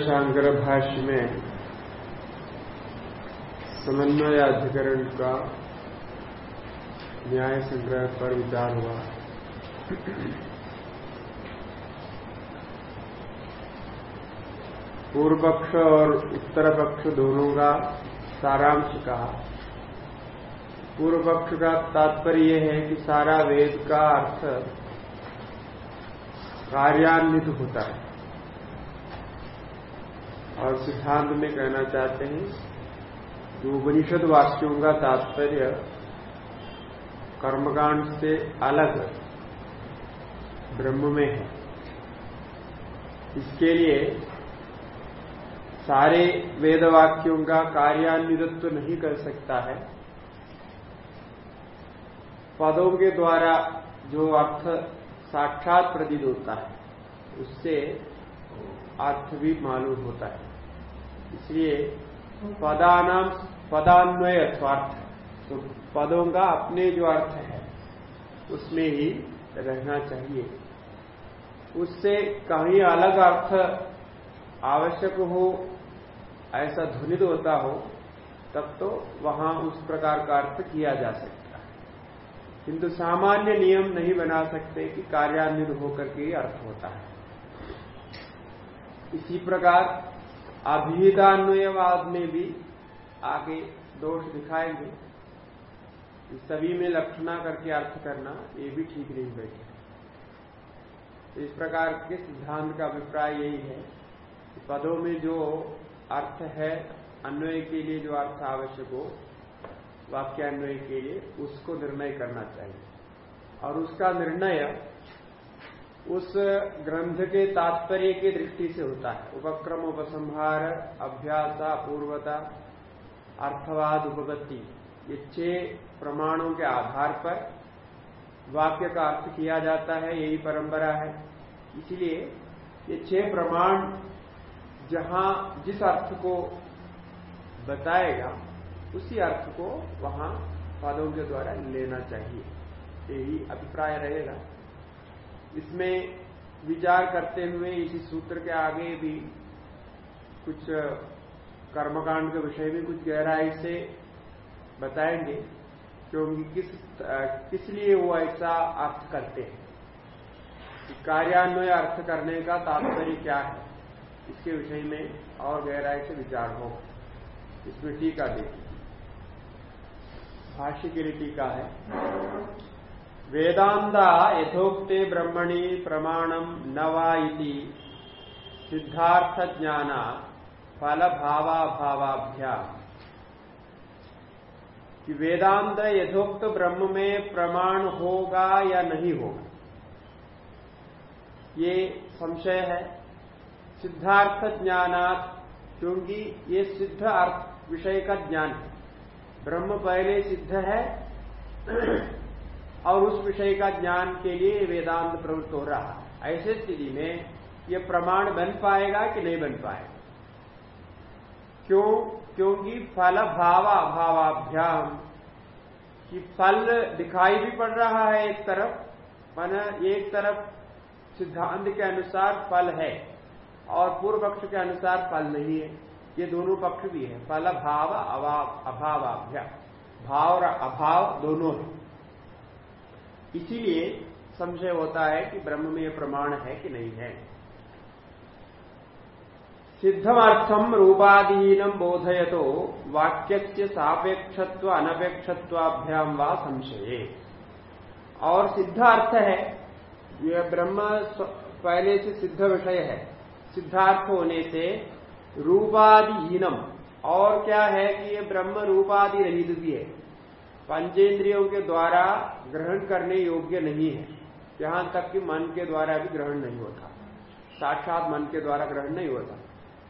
शांकर भाष्य में समन्वय अधिकरण का न्याय संग्रह पर विचार हुआ। पूर्व पक्ष और उत्तर पक्ष दोनों का सारांश कहा। पूर्व पक्ष का तात्पर्य यह है कि सारा वेद का अर्थ कार्यान्वित होता है। और सिद्धांत में कहना चाहते हैं कि उपनिषद वाक्यों का तात्पर्य कर्मकांड से अलग ब्रह्म में है। इसके लिए सारे वेद वाक्यों का कार्यान्वित्व नहीं कर सकता है। पदों के द्वारा जो अर्थ साक्षात प्रतीत होता है, उससे अर्थ भी मालूम होता है। इसलिए पदानाम पदान्वय स्वार्थ। तो पदों का अपने जो अर्थ है, उसमें ही रहना चाहिए। उससे कहीं अलग अर्थ आवश्यक हो, ऐसा ध्वनित होता हो, तब तो वहाँ उस प्रकार का अर्थ किया जा सकता है। किंतु सामान्य नियम नहीं बना सकते कि कार्यान्वित होकर के अर्थ होता है। इसी प्रकार अभिहितान्वयवाद में भी आगे दोष दिखाएँगे। सभी में लक्षणा करके अर्थ करना, ये भी ठीक नहीं बैठे। इस प्रकार के सिद्धांत का अभिप्राय यही है कि पदों में जो अर्थ है, अन्वय के लिए जो अर्थ आवश्यक हो, वाक्यान्वय के लिए, उसको निर्णय करना चाहिए। और उसका निर्णय उस ग्रंथ के तात्पर्य की दृष्टि से होता है। उपक्रम, उपसंहार, अभ्यास, पूर्वता, अर्थवाद उपपत्ति ये छह प्रमाणों के आधार पर वाक्य का अर्थ किया जाता है, यही परंपरा है। इसलिए ये छह प्रमाण जहाँ जिस अर्थ को बताएगा, उसी अर्थ को वहाँ पदों के द्वारा लेना चाहिए। यही अभिप्राय रहेगा। इसमें विचार करते हुए इसी सूत्र के आगे भी कुछ कर्मकांड के विषय में कुछ गहराई से बताएँगे क्योंकि किस किस लिए वो ऐसा अर्थ करते हैं। कार्यान्वय अर्थ करने का तात्पर्य क्या है? इसके विषय में और गहराई से विचार हो। इसमें टीका देखिए। भाष्य के लिए टीका है। वेदांता यथोक्ते ब्रह्मणि प्रमाणम न वा सिद्धार्थ ज्ञान फल भावाभावाभ्या कि वेदांत यथोक्त ब्रह्म में प्रमाण होगा या नहीं होगा? ये संशय है। सिद्धार्थ ज्ञानात् क्योंकि ये सिद्ध अर्थ विषय का ज्ञान है। ब्रह्म पहले सिद्ध है। और उस विषय का ज्ञान के लिए वेदांत प्रवृत्त हो रहा है। ऐसे स्थिति में यह प्रमाण बन पाएगा कि नहीं बन पाएगा? क्यों? क्योंकि फल भाव अभावाभ्याम कि फल दिखाई भी पड़ रहा है एक तरफ़, मन एक तरफ़ सिद्धांत के अनुसार फल है और पूर्व पक्ष के अनुसार फल नहीं है। ये दोनों पक्ष भी है। फल भाव अभावाभ्या भाव और अभाव दोनों है। इसीलिए संशय होता है कि ब्रह्म में यह प्रमाण है कि नहीं है। सिद्धमर्थम रूपाधीनम बोधय तो वाक्य सापेक्षत्व अनपेक्षत्वाभ्याम व संशय। और सिद्ध अर्थ है, यह ब्रह्म पहले से सिद्ध विषय है। सिद्धार्थ होने से रूपादिहीनम और क्या है कि ये ब्रह्म रूपादि रहित भी है। पंचेंद्रियों के द्वारा ग्रहण करने योग्य नहीं है। यहाँ तक कि मन के द्वारा भी ग्रहण नहीं होता। साक्षात मन के द्वारा ग्रहण नहीं होता।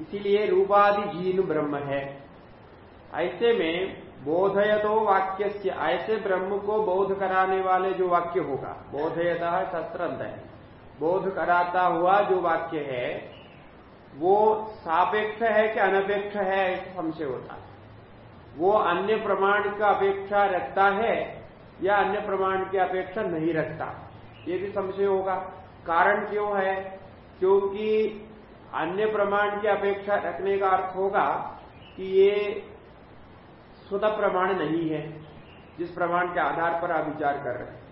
इसीलिए रूपादिहीन ब्रह्म है। ऐसे में बोधयतो वाक्य ऐसे ब्रह्म को बोध कराने वाले जो वाक्य होगा, बोधयता शस्त्रंत है। बोध कराता हुआ जो वाक्य है, वो सापेक्ष है कि अनपेक्ष है, ऐसा संशय होता। है वो अन्य प्रमाण का अपेक्षा रखता है या अन्य प्रमाण की अपेक्षा नहीं रखता? ये भी संशय होगा। कारण क्यों है? क्योंकि अन्य प्रमाण की अपेक्षा रखने का अर्थ होगा कि ये स्वतः प्रमाण नहीं है, जिस प्रमाण के आधार पर आप विचार कर रहे हैं।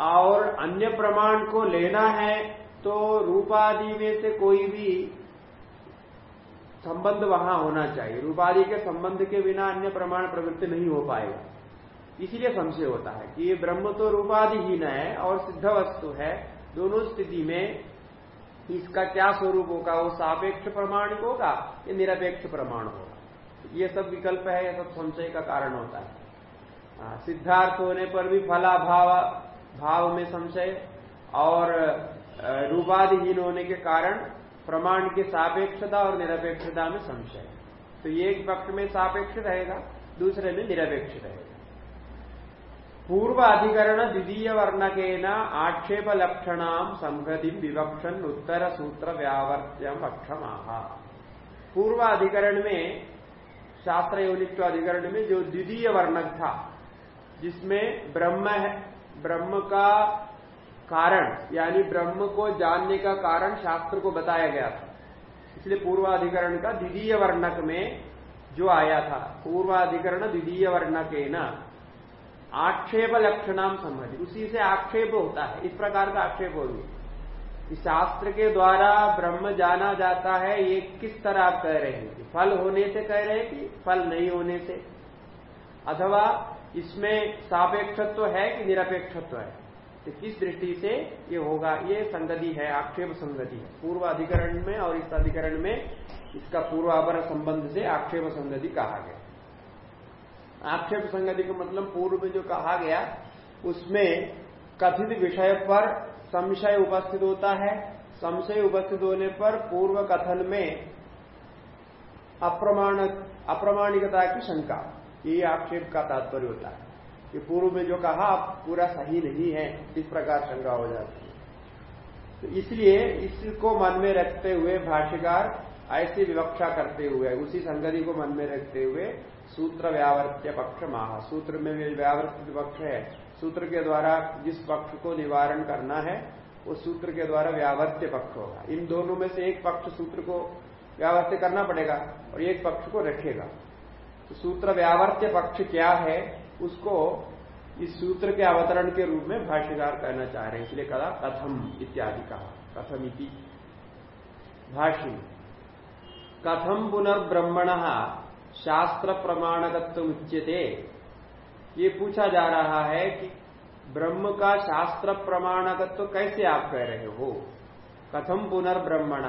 और अन्य प्रमाण को लेना है तो रूपादि में से कोई भी संबंध वहाँ होना चाहिए। रूपादि के संबंध के बिना अन्य प्रमाण प्रवृत्ति नहीं हो पाएगा। इसीलिए संशय होता है कि ये ब्रह्म तो रूपादिहीन है और सिद्ध वस्तु है। दोनों स्थिति में इसका क्या स्वरूप होगा? वो सापेक्ष प्रमाणिक होगा या निरपेक्ष प्रमाण होगा? ये सब विकल्प है यह सब संशय का कारण होता है। हाँ, सिद्धार्थ होने पर भी फलाभाव भाव में संशय और रूपाधिहीन होने के कारण प्रमाण की सापेक्षता और निरपेक्षता में संशय। तो ये एक पक्ष में सापेक्ष रहेगा, दूसरे में निरपेक्ष रहेगा। पूर्व अधिकरण द्वितीय वर्णके न आक्षेप लक्षण संगति विवक्षण उत्तर सूत्र व्यावर्त्यम अक्षमाहा पूर्व अधिकरण में शास्त्र योनित्व अधिकरण में जो द्वितीय वर्णक था, जिसमें ब्रह्म है, ब्रह्म का कारण, यानी ब्रह्म को जानने का कारण शास्त्र को बताया गया था। इसलिए पूर्वाधिकरण का द्वितीय वर्णक में जो आया था, पूर्वाधिकरण द्वितीय वर्णक न, आक्षेप लक्षणाम संबंधी, उसी से आक्षेप होता है, इस प्रकार का आक्षेप होगी। शास्त्र के द्वारा ब्रह्म जाना जाता है, ये किस तरह आप कह रहे हैं फल होने से कह रहे हैं कि फल नहीं होने से? अथवा इसमें सापेक्षत्व है कि निरपेक्षत्व है? तो किस दृष्टि से ये होगा? ये संगति है, आक्षेप संगति है। पूर्व अधिकरण में और इस अधिकरण में इसका पूर्वापर संबंध से आक्षेप संगति कहा गया। आक्षेप संगति का मतलब पूर्व में जो कहा गया, उसमें कथित विषय पर संशय उपस्थित होता है। संशय उपस्थित होने पर पूर्व कथन में अप्रमाण, अप्रमाणिकता की शंका। ये आक्षेप का तात्पर्य होता है। कि पूर्व में जो कहा, पूरा सही नहीं है, इस प्रकार शंका हो जाती है। तो इसलिए इसको मन में रखते हुए भाष्यकार ऐसी विवक्षा करते हुए, उसी संगति को मन में रखते हुए सूत्र व्यावर्त्य पक्ष माह। सूत्र में व्यावर्त पक्ष है। सूत्र के द्वारा जिस पक्ष को निवारण करना है, वो सूत्र के द्वारा व्यावर्त्य पक्ष होगा। इन दोनों में से एक पक्ष सूत्र को व्यावर्त्य करना पड़ेगा और एक पक्ष को रखेगा। तो सूत्र व्यावर्त्य पक्ष क्या है उसको इस सूत्र के अवतरण के रूप में भाष्यकार कहना चाह रहे हैं, इसलिए कहा कथम इत्यादि कहा। कथम इति। भाष्य। कथम पुनर्ब्रह्मण शास्त्र प्रमाणकत्व उच्यते। ये पूछा जा रहा है कि ब्रह्म का शास्त्र प्रमाणगत तो कैसे आप कह रहे हो? कथम पुनर्ब्रह्मण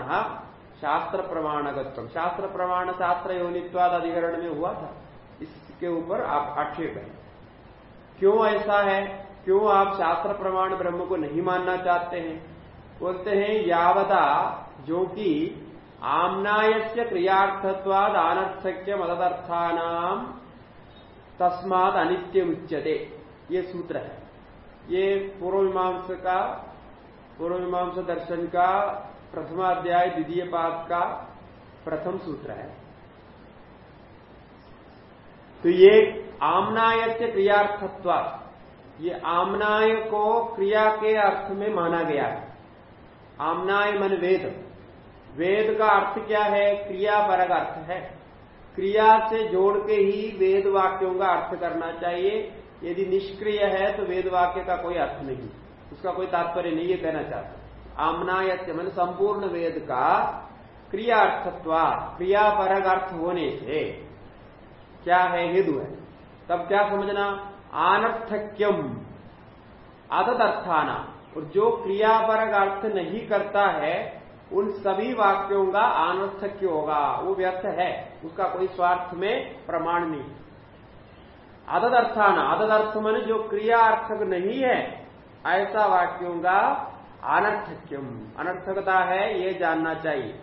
शास्त्र प्रमाणगत्व शास्त्र प्रमाण शास्त्र योनित्वाद अधिकरण में हुआ था। इसके ऊपर आप आक्षेप है। क्यों ऐसा है? क्यों आप शास्त्र प्रमाण ब्रह्म को नहीं मानना चाहते हैं? बोलते हैं, यावता, जो कि आमनायस्य क्रियार्थत्वाद अनर्थक्य मदर्थान तस्माद अनित्य उच्यते ये सूत्र है। ये पूर्व मीमांस का पूर्व मीमांस दर्शन का, प्रथमाध्याय द्वितीय पाद का प्रथम सूत्र है। तो ये आमनाय से क्रियार्थत्व ये आमनाय को क्रिया के अर्थ में माना गया है। आमनाय मन वेद। वेद का अर्थ क्या है? क्रिया परक अर्थ है। क्रिया से जोड़ के ही वेद वाक्यों का अर्थ करना चाहिए। यदि निष्क्रिय है तो वेद वाक्य का कोई अर्थ नहीं। उसका कोई तात्पर्य नहीं, ये कहना चाहता आमनायत्य मन संपूर्ण वेद का क्रियार्थत्वा क्रियापरक अर्थ होने से क्या है? हेतु है। तब क्या समझना? आनर्थक्यम। अर्थाना और जो क्रियापरक अर्थ नहीं करता है, उन सभी वाक्यों का अनर्थक्य होगा। वो व्यर्थ है। उसका कोई स्वार्थ में प्रमाण नहीं। अददर्थान अददर्थ मन जो क्रिया अर्थक नहीं है, ऐसा वाक्यों का अनर्थक्यम अनर्थकता है, ये जानना चाहिए।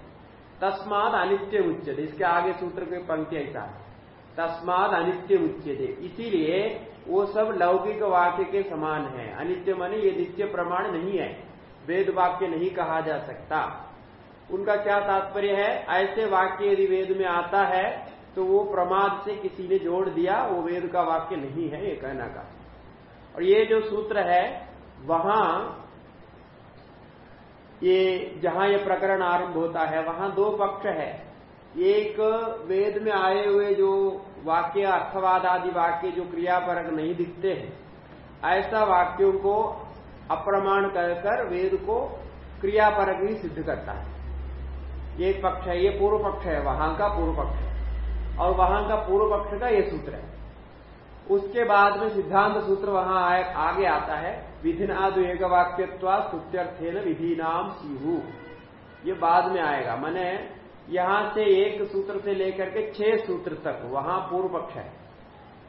तस्माद अनित्य उच्चते इसके आगे सूत्र की पंक्ति ऐसा है। तस्माद अनित्य उच्चते इसीलिए वो सब लौकिक वाक्य के समान है। अनित्य मन ये नित्य प्रमाण नहीं है। वेद वाक्य नहीं कहा जा सकता। उनका क्या तात्पर्य है? ऐसे वाक्य यदि वेद में आता है तो वो प्रमाद से किसी ने जोड़ दिया, वो वेद का वाक्य नहीं है ये कहना का। और ये जो सूत्र है, वहाँ ये जहाँ ये प्रकरण आरंभ होता है, वहाँ दो पक्ष है। एक वेद में आए हुए जो वाक्य, अर्थवाद आदि वाक्य जो क्रियापरक नहीं दिखते हैं, ऐसा वाक्यों को अप्रमाण कहकर वेद को क्रियापरक ही सिद्ध करता है। एक पक्ष है, ये पूर्व पक्ष है, वहाँ का पूर्व पक्ष है। और वहाँ का पूर्व पक्ष का ये सूत्र है। उसके बाद में सिद्धांत सूत्र वहाँ आगे आता है विधिनाद एक वाक्यत्वा स्तुत्यर्थेन विधि नाम सिहू। ये बाद में आएगा। मैंने यहाँ से एक सूत्र से लेकर के छह सूत्र तक, वहाँ पूर्व पक्ष है।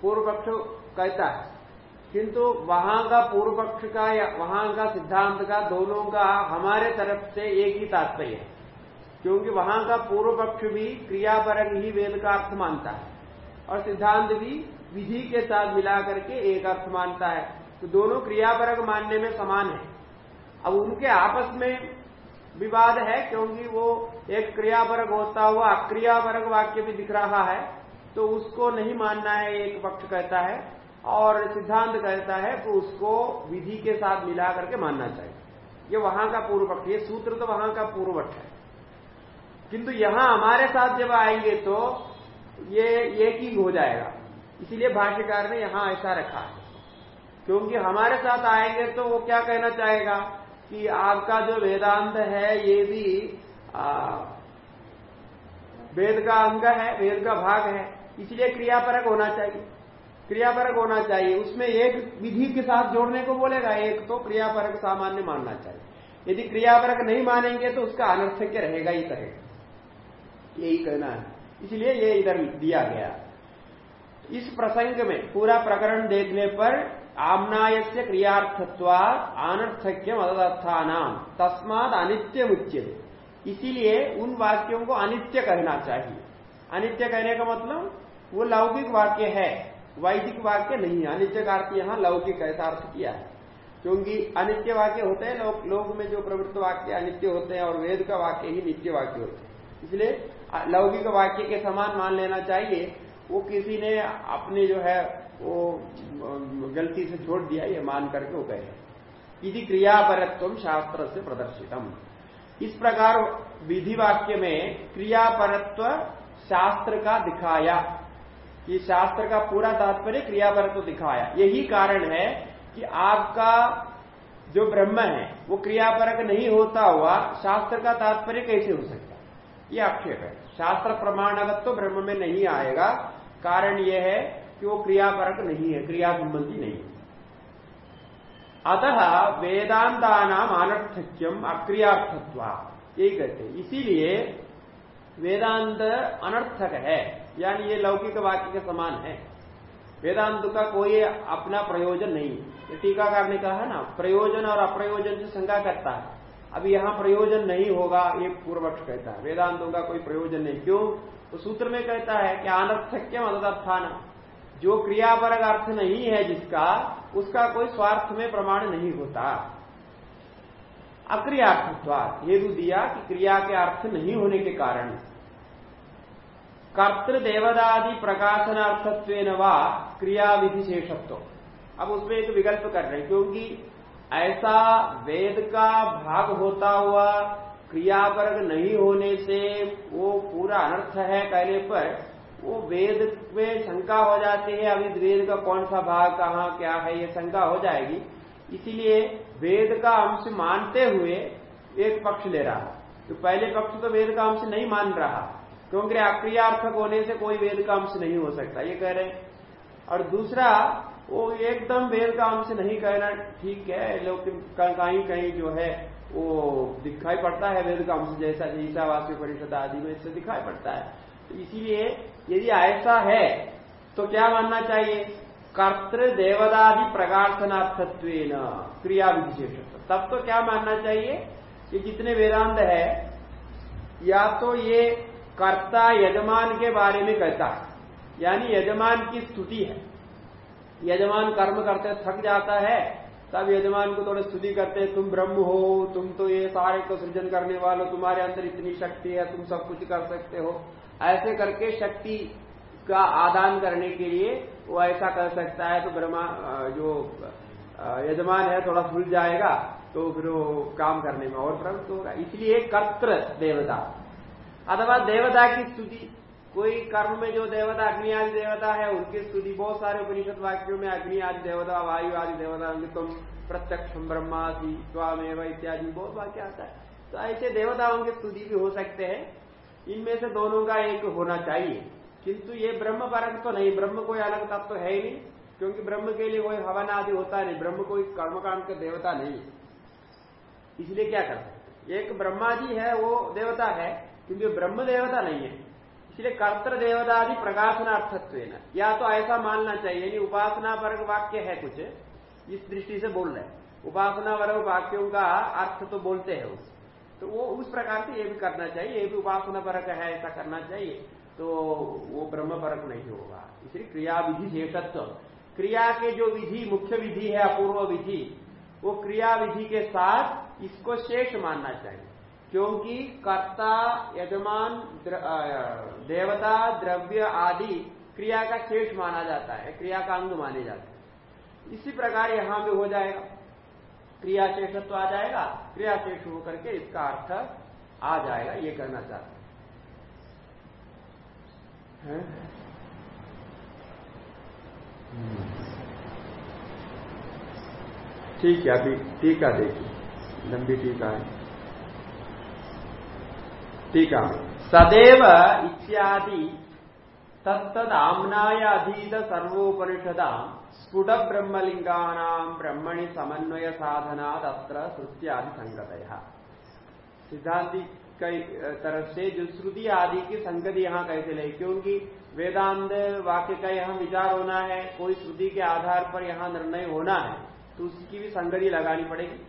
पूर्व पक्ष कहता है, किंतु वहाँ का पूर्व पक्ष का या वहाँ का सिद्धांत का दोनों का हमारे तरफ़ से एक ही तात्पर्य है। क्योंकि वहाँ का पूर्व पक्ष भी क्रियापरक ही वेद का अर्थ मानता है और सिद्धांत भी विधि के साथ मिला करके एक अर्थ मानता है। तो दोनों क्रियापरक मानने में समान है। अब उनके आपस में विवाद है क्योंकि वो एक क्रियापरक होता हुआ अक्रियापरक वाक्य भी दिख रहा है तो उसको नहीं मानना है एक पक्ष कहता है, और सिद्धांत कहता है तो उसको विधि के साथ मिला करके मानना चाहिए। ये वहाँ का पूर्व पक्ष, ये सूत्र तो वहाँ का पूर्व पक्ष है। किंतु यहाँ हमारे साथ जब आएँगे तो ये एक ही हो जाएगा। इसीलिए भाष्यकार ने यहाँ ऐसा रखा है। क्योंकि हमारे साथ आएँगे तो वो क्या कहना चाहेगा? कि आपका जो वेदांत है, ये भी वेद का अंग है, वेद का भाग है, इसलिए क्रियापरक होना चाहिए। क्रियापरक होना चाहिए। उसमें एक विधि के साथ जोड़ने को बोलेगा, एक तो क्रियापरक सामान्य मानना चाहिए। यदि क्रियापरक नहीं मानेंगे तो उसका अनर्थक्य रहेगा ही करेगा यही कहना है। इसलिए ये इधर दिया गया। इस प्रसंग में पूरा प्रकरण देखने पर आमनाय से क्रियार्थत्वा अनर्थक्यम अदर्थानाम। तस्माद अनित्य मुच्य इसीलिए उन वाक्यों को अनित्य कहना चाहिए। अनित्य कहने का मतलब वो लौकिक वाक्य है, वैदिक वाक्य नहीं है। अनित्य का अर्थ यहाँ लौकिक ऐसा अर्थ किया है। क्योंकि अनित्य वाक्य होते हैं लोग लोग में जो प्रवृत्त वाक्य अनित्य होते हैं और वेद का वाक्य ही नित्य वाक्य होते हैं। इसलिए लौकिक वाक्य के समान मान लेना चाहिए। वो किसी ने अपने जो है वो गलती से छोड़ दिया, ये मान करके वो कहे यदि क्रियापरत्व शास्त्र से प्रदर्शितम। इस प्रकार विधि वाक्य में क्रियापरत्व शास्त्र का दिखाया। कि शास्त्र का पूरा तात्पर्य क्रियापरत्व दिखाया। यही कारण है कि आपका जो ब्रह्म है, वो क्रियापरक नहीं होता हुआ शास्त्र का तात्पर्य कैसे हो सकता? ये आक्षेप है। शास्त्र प्रमाणगत तो ब्रह्म में नहीं आएगा। कारण यह है कि वो क्रियापरक नहीं है? क्रिया संबंधी नहीं है। अतः वेदांता नाम अनर्थक्यम अक्रियार्थत्वा। यही कहते इसीलिए वेदांत अनर्थक है। यानी ये लौकिक वाक्य के समान है। वेदांत का कोई अपना प्रयोजन नहीं टीकाकार ने कहा ना, प्रयोजन और अप्रयोजन से शंका करता है। अब यहाँ प्रयोजन नहीं होगा, ये पूर्वक्ष कहता है। वेदांतों का कोई प्रयोजन नहीं। क्यों? तो सूत्र में कहता है कि अनर्थक्यम अदर्थान जो क्रियापरक अर्थ नहीं है जिसका, उसका कोई स्वार्थ में प्रमाण नहीं होता। अक्रियार्थत्वाद हेतु दिया कि क्रिया के अर्थ नहीं होने के कारण। कर्तृ देवदादि प्रकाशनार्थत्व व क्रिया विधि शेषत्व अब उसमें एक विकल्प कर रहे क्योंकि ऐसा वेद का भाग होता हुआ क्रियावर्ग नहीं होने से वो पूरा अनर्थ है कहने पर। वो वेद में शंका हो जाती है, अभी वेद का कौन सा भाग, कहाँ, क्या है, ये शंका हो जाएगी। इसीलिए वेद का अंश मानते हुए एक पक्ष ले रहा। तो पहले पक्ष तो वेद का अंश नहीं मान रहा, क्योंकि अक्रियार्थक होने से कोई वेद का अंश नहीं हो सकता, ये कह रहे हैं। और दूसरा, वो एकदम वेद का अंश नहीं कहना ठीक है लेकिन कहीं कहीं जो है, वो दिखाई पड़ता है वेद का अंश जैसा, ईसावासी परिषद आदि में इससे दिखाई पड़ता है। इसीलिए यदि ऐसा है तो क्या मानना चाहिए? कर्तृ देवदादि प्रकाशनार्थत्व क्रिया विशेष तब तो क्या मानना चाहिए? कि जितने वेदांत है, या तो ये कर्ता यजमान के बारे में कहता है, यानी यजमान की स्तुति है। यजमान कर्म करते थक जाता है, तब यजमान को थोड़ा स्तुति करते हैं, तुम ब्रह्म हो, तुम तो ये सारे को सृजन करने वालों तुम्हारे अंदर इतनी शक्ति है, तुम सब कुछ कर सकते हो। ऐसे करके शक्ति का आदान करने के लिए वो ऐसा कर सकता है तो ब्रह्मा जो यजमान है, थोड़ा भूल जाएगा तो फिर वो काम करने में और प्रवृत्त होगा। इसलिए कर्त्र देवता। अथवा देवता की स्तुति। कोई कर्म में जो देवता, अग्नि आदि देवता है, उनकी स्तुति, बहुत सारे उपनिषद वाक्यों में अग्नि आदि देवता, वायु आदि देवता तुम प्रत्यक्ष ब्रह्मासी स्वामेव इत्यादि, बहुत वाक्य आता है। तो ऐसे देवताओं की स्तुति भी हो सकते हैं। इनमें से दोनों का एक होना चाहिए। किंतु ये ब्रह्म परक तो नहीं, ब्रह्म कोई अलग तत्व तो है ही नहीं, क्योंकि ब्रह्म के लिए कोई हवन आदि होता नहीं, ब्रह्म कोई कर्मकांड का देवता नहीं। है इसलिए क्या कर सकते एक ब्रह्मा जी है, वो देवता है, किंतु ब्रह्म देवता नहीं है। इसलिए कर्तृ देवदादि प्रकाशनार्थत्व या तो ऐसा मानना चाहिए यानी उपासना वर्ग वाक्य है कुछ, इस दृष्टि से बोल रहे उपासना वर्ग वाक्यों का अर्थ तो बोलते हैं तो वो उस प्रकार से ये भी करना चाहिए ये भी उपासना परक है ऐसा करना चाहिए। तो वो ब्रह्म परक नहीं होगा। इसलिए क्रिया विधि शेषत्व। क्रिया के जो विधि मुख्य विधि है अपूर्व विधि वो क्रिया विधि के साथ इसको शेष मानना चाहिए। क्योंकि कर्ता यजमान द्र, देवता द्रव्य आदि क्रिया का शेष माना जाता है क्रिया का अंग माने जाते हैं। इसी प्रकार यहाँ भी हो जाएगा। क्रिया शेषत्व तो आ जाएगा, क्रियाशेष होकर के इसका अर्थ आ जाएगा, ये करना चाहते हैं। ठीक है, अभी टीका देखिए, लंबी टीका है। टीका सदैव इत्यादि तत्तदामनाय अधीत सर्वोपनिषदा स्फुट ब्रह्मलिंगा ब्रह्मणि समन्वय साधना तत्र श्रुत्यादि संगत सिद्धांति कई तरफ़ से जो श्रुति आदि की संगति यहाँ कैसे ले क्योंकि वेदांत वाक्य का यहाँ विचार होना है, कोई श्रुति के आधार पर यहाँ निर्णय होना है तो उसकी भी संगति लगानी पड़ेगी।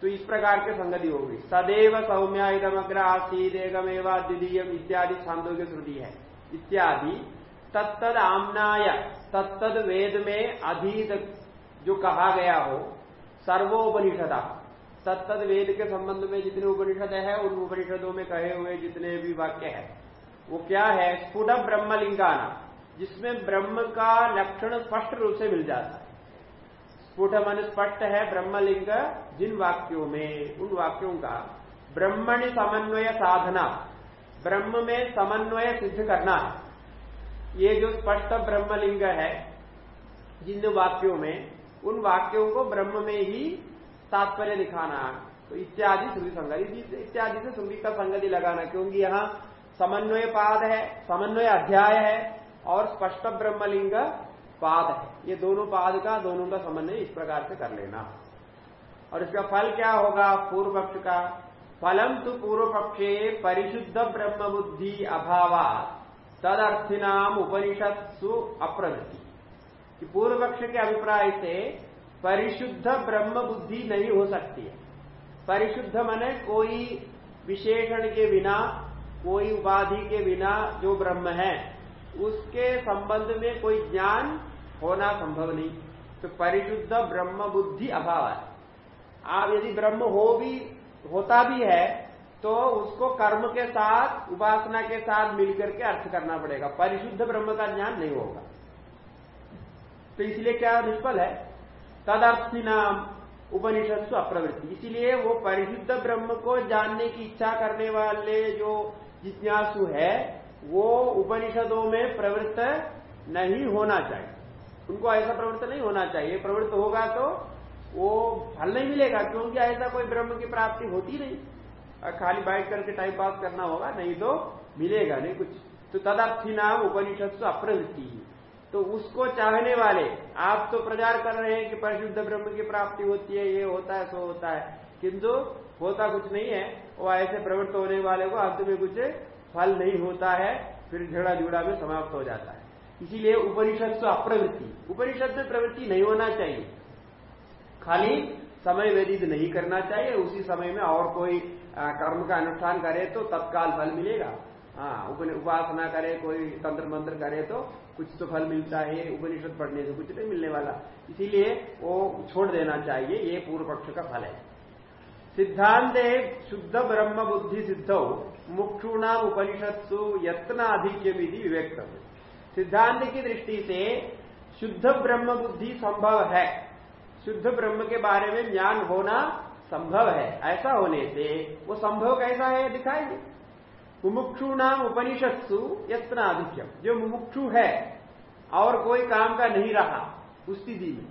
तो इस प्रकार के संगति होगी। सदैव सौम्या इदमग्र आसीद एकमेवा द्वितीय इत्यादि छांदों की श्रुति है। इत्यादि तत्तद आमनाय तत्तद वेद में अधीत जो कहा गया हो, सर्वोपनिषदा। तत्तद वेद के संबंध में जितने उपनिषद है, उन उपनिषदों में कहे हुए जितने भी वाक्य है, वो क्या है? स्फुट ब्रह्मलिंगाना, जिसमें ब्रह्म का लक्षण स्पष्ट रूप से मिल जाता है। स्फुट मन स्पष्ट है, ब्रह्मलिंग जिन वाक्यों में, उन वाक्यों का। ब्रह्मणि समन्वय साधना, ब्रह्म में समन्वय सिद्ध करना। ये जो स्पष्ट ब्रह्मलिंग है जिन वाक्यों में, उन वाक्यों को ब्रह्म में ही तात्पर्य दिखाना तो इत्यादि श्रुति संगति। इत्यादि से श्रुति का संगति लगाना, क्योंकि यहाँ समन्वय पाद है, समन्वय अध्याय है, और स्पष्ट ब्रह्मलिंग पाद है। ये दोनों पाद का, दोनों का समन्वय इस प्रकार से कर लेना। और इसका फल क्या होगा? पूर्व पक्ष का। फलम तो पूर्व पक्षे परिशुद्ध ब्रह्म बुद्धि अभाव तदर्थिनाम उपनिषत्सु अप्रवृत्ति कि पूर्व पक्ष के अभिप्राय से परिशुद्ध ब्रह्म बुद्धि नहीं हो सकती है। परिशुद्ध मने कोई विशेषण के बिना, कोई उपाधि के बिना जो ब्रह्म है, उसके संबंध में कोई ज्ञान होना संभव नहीं। तो परिशुद्ध ब्रह्म बुद्धि अभाव है। आप यदि ब्रह्म हो भी, होता भी है तो उसको कर्म के साथ, उपासना के साथ मिलकर के अर्थ करना पड़ेगा। परिशुद्ध ब्रह्म का ज्ञान नहीं होगा। तो इसलिए क्या निष्फल है? तदर्थी नाम उपनिषद अप्रवृत्ति। इसलिए वो परिशुद्ध ब्रह्म को जानने की इच्छा करने वाले जो जिज्ञासु है, वो उपनिषदों में प्रवृत्त नहीं होना चाहिए। उनको ऐसा प्रवृत्त नहीं होना चाहिए। प्रवृत्त होगा तो वो फल नहीं मिलेगा, क्योंकि ऐसा कोई ब्रह्म की प्राप्ति होती नहीं। खाली बैठ करके टाइम पास करना होगा, नहीं तो मिलेगा नहीं कुछ। तो तदार्थी नाम उपनिषद से अप्रवृत्ति तो उसको चाहने वाले, आप तो प्रचार कर रहे हैं कि परिशुद्ध ब्रह्म की प्राप्ति होती है, ये होता है, सो होता है। किंतु होता कुछ नहीं है, वो ऐसे प्रवृत्त होने वाले को अंत में कुछ फल नहीं होता है, फिर झड़ा झुड़ा में समाप्त हो जाता है। इसीलिए उपनिषद से अप्रवृत्ति। उपनिषद में प्रवृत्ति नहीं होना चाहिए। खाली समय व्यतीत नहीं करना चाहिए, उसी समय में और कोई कर्म का अनुष्ठान करे तो तत्काल फल मिलेगा। हाँ उपासना करे, कोई तंत्र मंत्र करे तो कुछ तो फल मिलता है, उपनिषद पढ़ने से कुछ नहीं मिलने वाला। इसीलिए वो छोड़ देना चाहिए, ये पूर्व पक्ष का फल है। सिद्धांत शुद्ध ब्रह्म बुद्धि सिद्धौ मुक्षुणाम उपनिषत्सु यत्न विधि विवेक सिद्धांत की दृष्टि से शुद्ध ब्रह्म बुद्धि संभव है। शुद्ध ब्रह्म के बारे में ज्ञान होना संभव है। ऐसा होने से वो संभव कैसा है दिखाएँगे। मुमुक्षु नाम उपनिषत्सु यत्न आधिक्यम जो मुमुक्षु है, और कोई काम का नहीं रहा उस स्थिति में,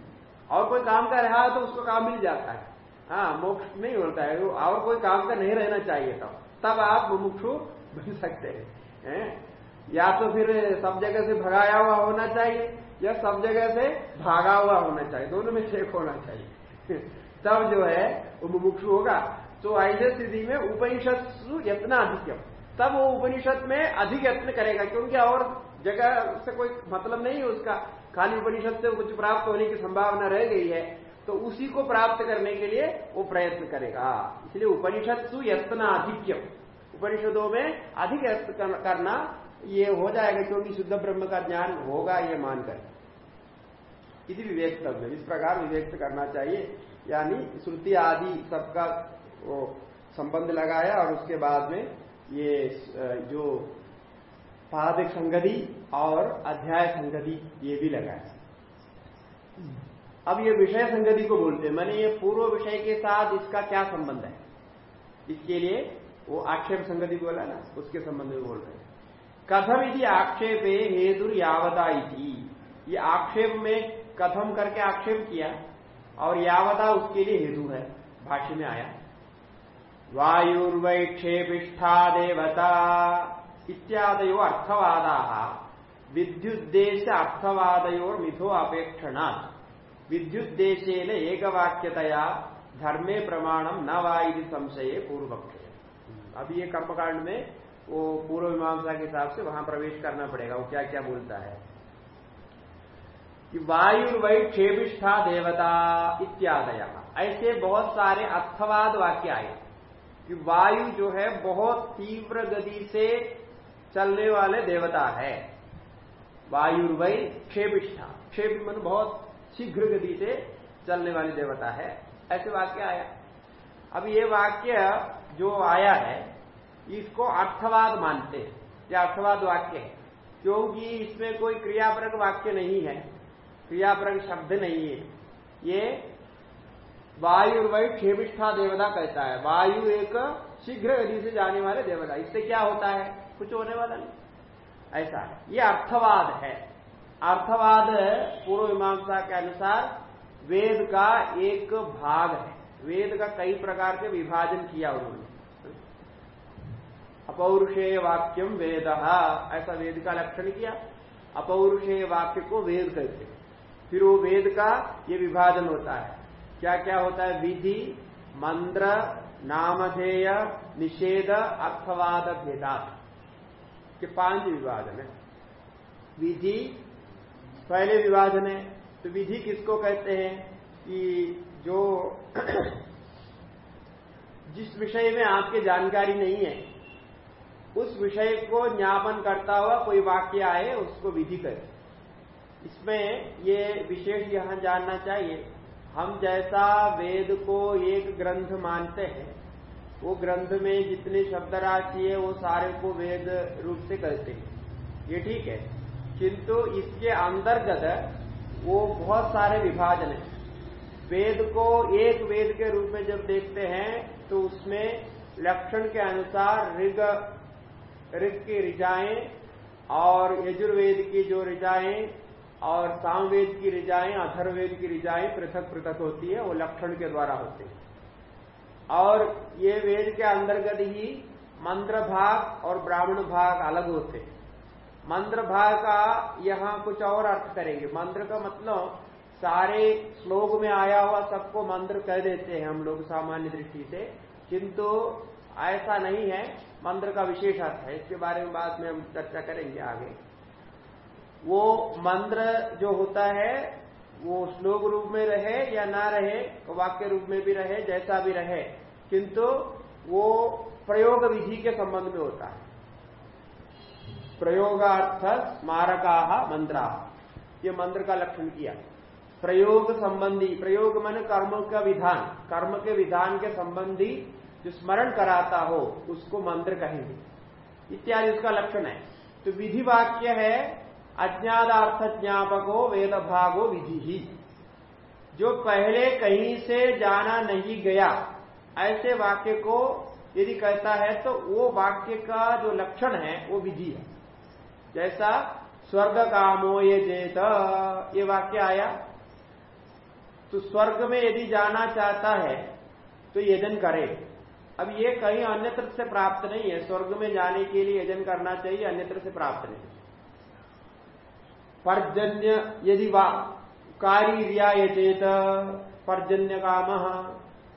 और कोई काम का रहा तो उसको काम मिल जाता है। हाँ मोक्ष नहीं होता है और कोई काम का नहीं रहना चाहिए तब। तब आप मुमुक्षु बन सकते हैं, है? या तो फिर सब जगह से भगाया हुआ होना चाहिए या सब जगह से भागा हुआ होना चाहिए। दोनों में एक होना चाहिए। तब जो है वो मुमुक्षु होगा। तो ऐसे स्थिति में उपनिषद यत्न अधिकम। तब वो उपनिषद में अधिक यत्न करेगा, क्योंकि और जगह से कोई मतलब नहीं है उसका। खाली उपनिषद से कुछ प्राप्त होने की संभावना रह गई है तो उसी को प्राप्त करने के लिए वो प्रयत्न करेगा। इसलिए उपनिषद सु यत्न अधिक्यम उपनिषदों में अधिक यत्न करना ये हो जाएगा, क्योंकि शुद्ध ब्रह्म का ज्ञान होगा ये मानकर। इसी विवेक इस प्रकार विवेक करना चाहिए। यानी श्रुति आदि सबका, वो, संबंध लगाया और उसके बाद में ये जो पादिक संगति और अध्याय संगति, ये भी लगाया। अब ये विषय संगति को बोलते हैं। मैंने ये पूर्व विषय के साथ इसका क्या संबंध है? इसके लिए वो आक्षेप संगति बोला ना, उसके संबंध में बोल रहे हैं। कथम यदि आक्षेपे हेतु यावता ये आक्षेप में कथम करके आक्षेप किया और यावता उसके लिए हेतु है, भाष्य में आया। वायुर्वैक्षेपिष्ठा देवता इत्यादयो अर्थवादा विद्युद्देश अर्थवादयोर मिथो अपेक्षणा। विद्युद्देशेन एकवाक्यतया धर्मे प्रमाणम न वायु संशय पूर्व अब ये कर्मकांड में वो पूर्व मीमांसा के हिसाब से वहाँ प्रवेश करना पड़ेगा, वो क्या क्या बोलता है। कि वायुर्वै क्षेपिष्ठा देवता इत्यादय। ऐसे बहुत सारे अर्थवाद वाक्य आए। कि वायु जो है, बहुत तीव्र गति से चलने वाले देवता है। वायुर्वय क्षेपिष्ठा क्षेप मन बहुत शीघ्र गति से चलने वाली देवता है। ऐसे वाक्य आया। अब ये वाक्य जो आया है, इसको अर्थवाद मानते हैं। या अर्थवाद वाक्य है। क्योंकि इसमें कोई क्रियापरक वाक्य नहीं है। क्रियापरक शब्द नहीं है। ये वायु वही क्षेमिष्ठा देवता कहता है। वायु एक शीघ्र गति से जाने वाले देवता। इससे क्या होता है? कुछ होने वाला नहीं। ऐसा ये अर्थवाद है। अर्थवाद पूर्व मीमांसा के अनुसार वेद का एक भाग है। वेद का कई प्रकार के विभाजन किया उन्होंने। अपौरुषेय वाक्यम वेद। ऐसा वेद का लक्षण किया। अपौरुषेय वाक्य को वेद कहते फिर वो वेद का ये विभाजन होता है। क्या क्या होता है? विधि, मंत्र, नामधेय, निषेध, अर्थवाद भेदा के पाँच विभाजन है। विधि, पहले विभाजन है। तो विधि किसको कहते हैं? कि जो जिस विषय में आपकी जानकारी नहीं है, उस विषय को ज्ञापन करता हुआ कोई वाक्य आए, उसको विधि करे इसमें ये विशेष यहाँ जानना चाहिए। हम जैसा वेद को एक ग्रंथ मानते हैं, वो ग्रंथ में जितने शब्द राशि है, वो सारे को वेद रूप से कहते हैं। ये ठीक है। किंतु इसके अंतर्गत वो बहुत सारे विभाजन है। वेद को एक वेद के रूप में जब देखते हैं तो उसमें लक्षण के अनुसार ऋग ऋग की ऋचाएँ और यजुर्वेद की जो ऋचाएँ और सामवेद की ऋचाएँ अथर्वेद की ऋचाएँ पृथक पृथक होती है, वो लक्षण के द्वारा होते हैं। और ये वेद के अंतर्गत ही मंत्र भाग और ब्राह्मण भाग अलग होते हैं। मंत्र भाग का यहाँ कुछ और अर्थ करेंगे। मंत्र का मतलब सारे श्लोक में आया हुआ सबको मंत्र कह देते हैं हम लोग सामान्य दृष्टि से। किंतु ऐसा नहीं है, मंत्र का विशेष अर्थ है। इसके बारे में बाद में हम चर्चा करेंगे आगे। वो मंत्र जो होता है, वो श्लोक रूप में रहे या ना रहे, वाक्य रूप में भी रहे, जैसा भी रहे, किंतु वो प्रयोग विधि के संबंध में होता है। प्रयोगार्थ स्मारका मंत्रा। ये मंत्र का लक्षण किया। प्रयोग संबंधी, प्रयोग मन कर्म का विधान। कर्म के विधान के संबंधी जो स्मरण कराता हो, उसको मंत्र कहेंगे। इत्यादि उसका लक्षण है। तो विधि वाक्य है अज्ञादार्थ ज्ञापको वेद भागो विधि। जो पहले कहीं से जाना नहीं गया, ऐसे वाक्य को यदि कहता है तो वो वाक्य का जो लक्षण है, वो विधि है। जैसा स्वर्ग कामो ये जेत ये वाक्य आया। तो स्वर्ग में यदि जाना चाहता है तो यजन करे। अब ये कहीं अन्यत्र से प्राप्त नहीं है। स्वर्ग में जाने के लिए यजन करना चाहिए, अन्यत्र से प्राप्त नहीं। पर्जन्य यदि कारी रिया चेत, पर्जन्य काम।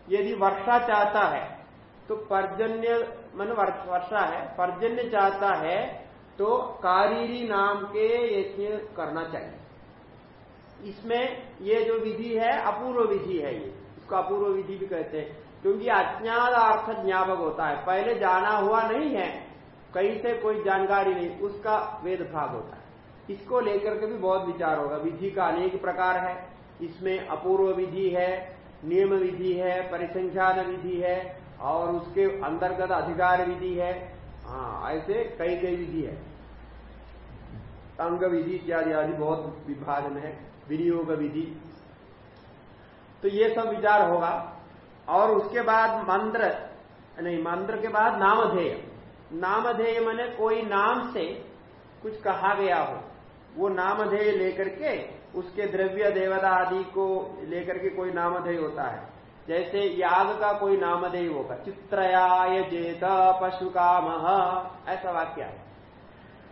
यदि वर्षा चाहता है तो पर्जन्य मन वर्षा है, पर्जन्य चाहता है तो कारीरी नाम के यज्ञ करना चाहिए। इसमें ये जो विधि है, अपूर्व विधि है ये। इसको अपूर्व विधि भी कहते हैं, क्योंकि अज्ञात अर्थ ज्ञापक होता है। पहले जाना हुआ नहीं है, कहीं से कोई जानकारी नहीं, उसका वेद भाग होता है। इसको लेकर के भी बहुत विचार होगा। विधि का अनेक प्रकार है। इसमें अपूर्व विधि है, नियम विधि है, परिसंख्यान विधि है और उसके अंतर्गत अधिकार विधि है। हाँ ऐसे कई कई विधि है। अंग विधि इत्यादि आदि बहुत विभाजन है। विनियोग विधि। तो ये सब विचार होगा। और उसके बाद मंत्र, नहीं, मंत्र के बाद नामधेय। नामधेय मैंने कोई नाम से कुछ कहा गया हो। वो नामधेय लेकर के उसके द्रव्य देवता आदि को लेकर के कोई नामधेय होता है। जैसे याग का कोई नामधेय होगा, चित्रयाय जेत पशु काम ऐसा वाक्य है।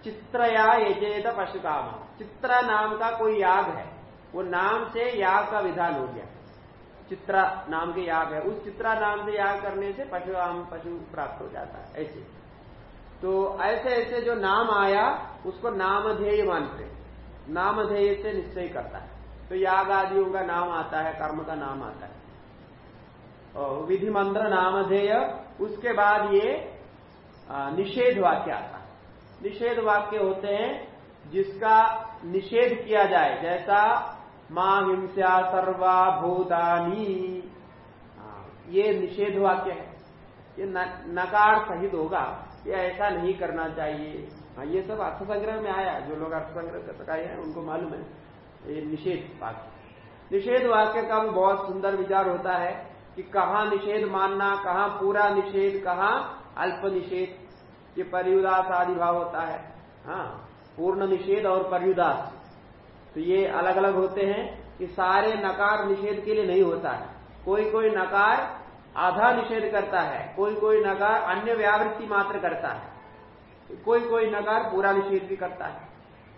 चित्रया यजेत पशु काम चित्र नाम का कोई याग है, वो नाम से याग का विधान हो गया। चित्रा नाम के याग है, उस चित्रा नाम से याग करने से पशु आम पशु प्राप्त हो जाता है, ऐसे। तो ऐसे ऐसे जो नाम आया, उसको नामधेय मानते नामधेय से निश्चय करता है। तो याग आदियों का नाम आता है, कर्म का नाम आता है। विधि मंत्र नामधेय, उसके बाद ये निषेध वाक्य आता है। निषेध वाक्य होते हैं जिसका निषेध किया जाए, जैसा माँ हिंसा सर्वा भूतानी। ये निषेध वाक्य है। ये नकार सहित होगा। ये ऐसा नहीं करना चाहिए। हाँ ये सब अर्थ संग्रह में आया, जो लोग अर्थ संग्रह का है, उनको मालूम है। ये निषेध वाक्य। निषेध वाक्य का भी बहुत सुंदर विचार होता है कि कहा निषेध मानना, कहा पूरा निषेध, कहा अल्प निषेध। ये परियुदास आदि भाव होता है। हाँ पूर्ण निषेध और परियुदास। तो ये अलग अलग होते हैं कि सारे नकार निषेध के लिए नहीं होता है। कोई कोई नकार आधा निषेध करता है कोई कोई नकार अन्य व्यावृत्ति मात्र करता है। कोई कोई नकार पूरा निषेध भी करता है।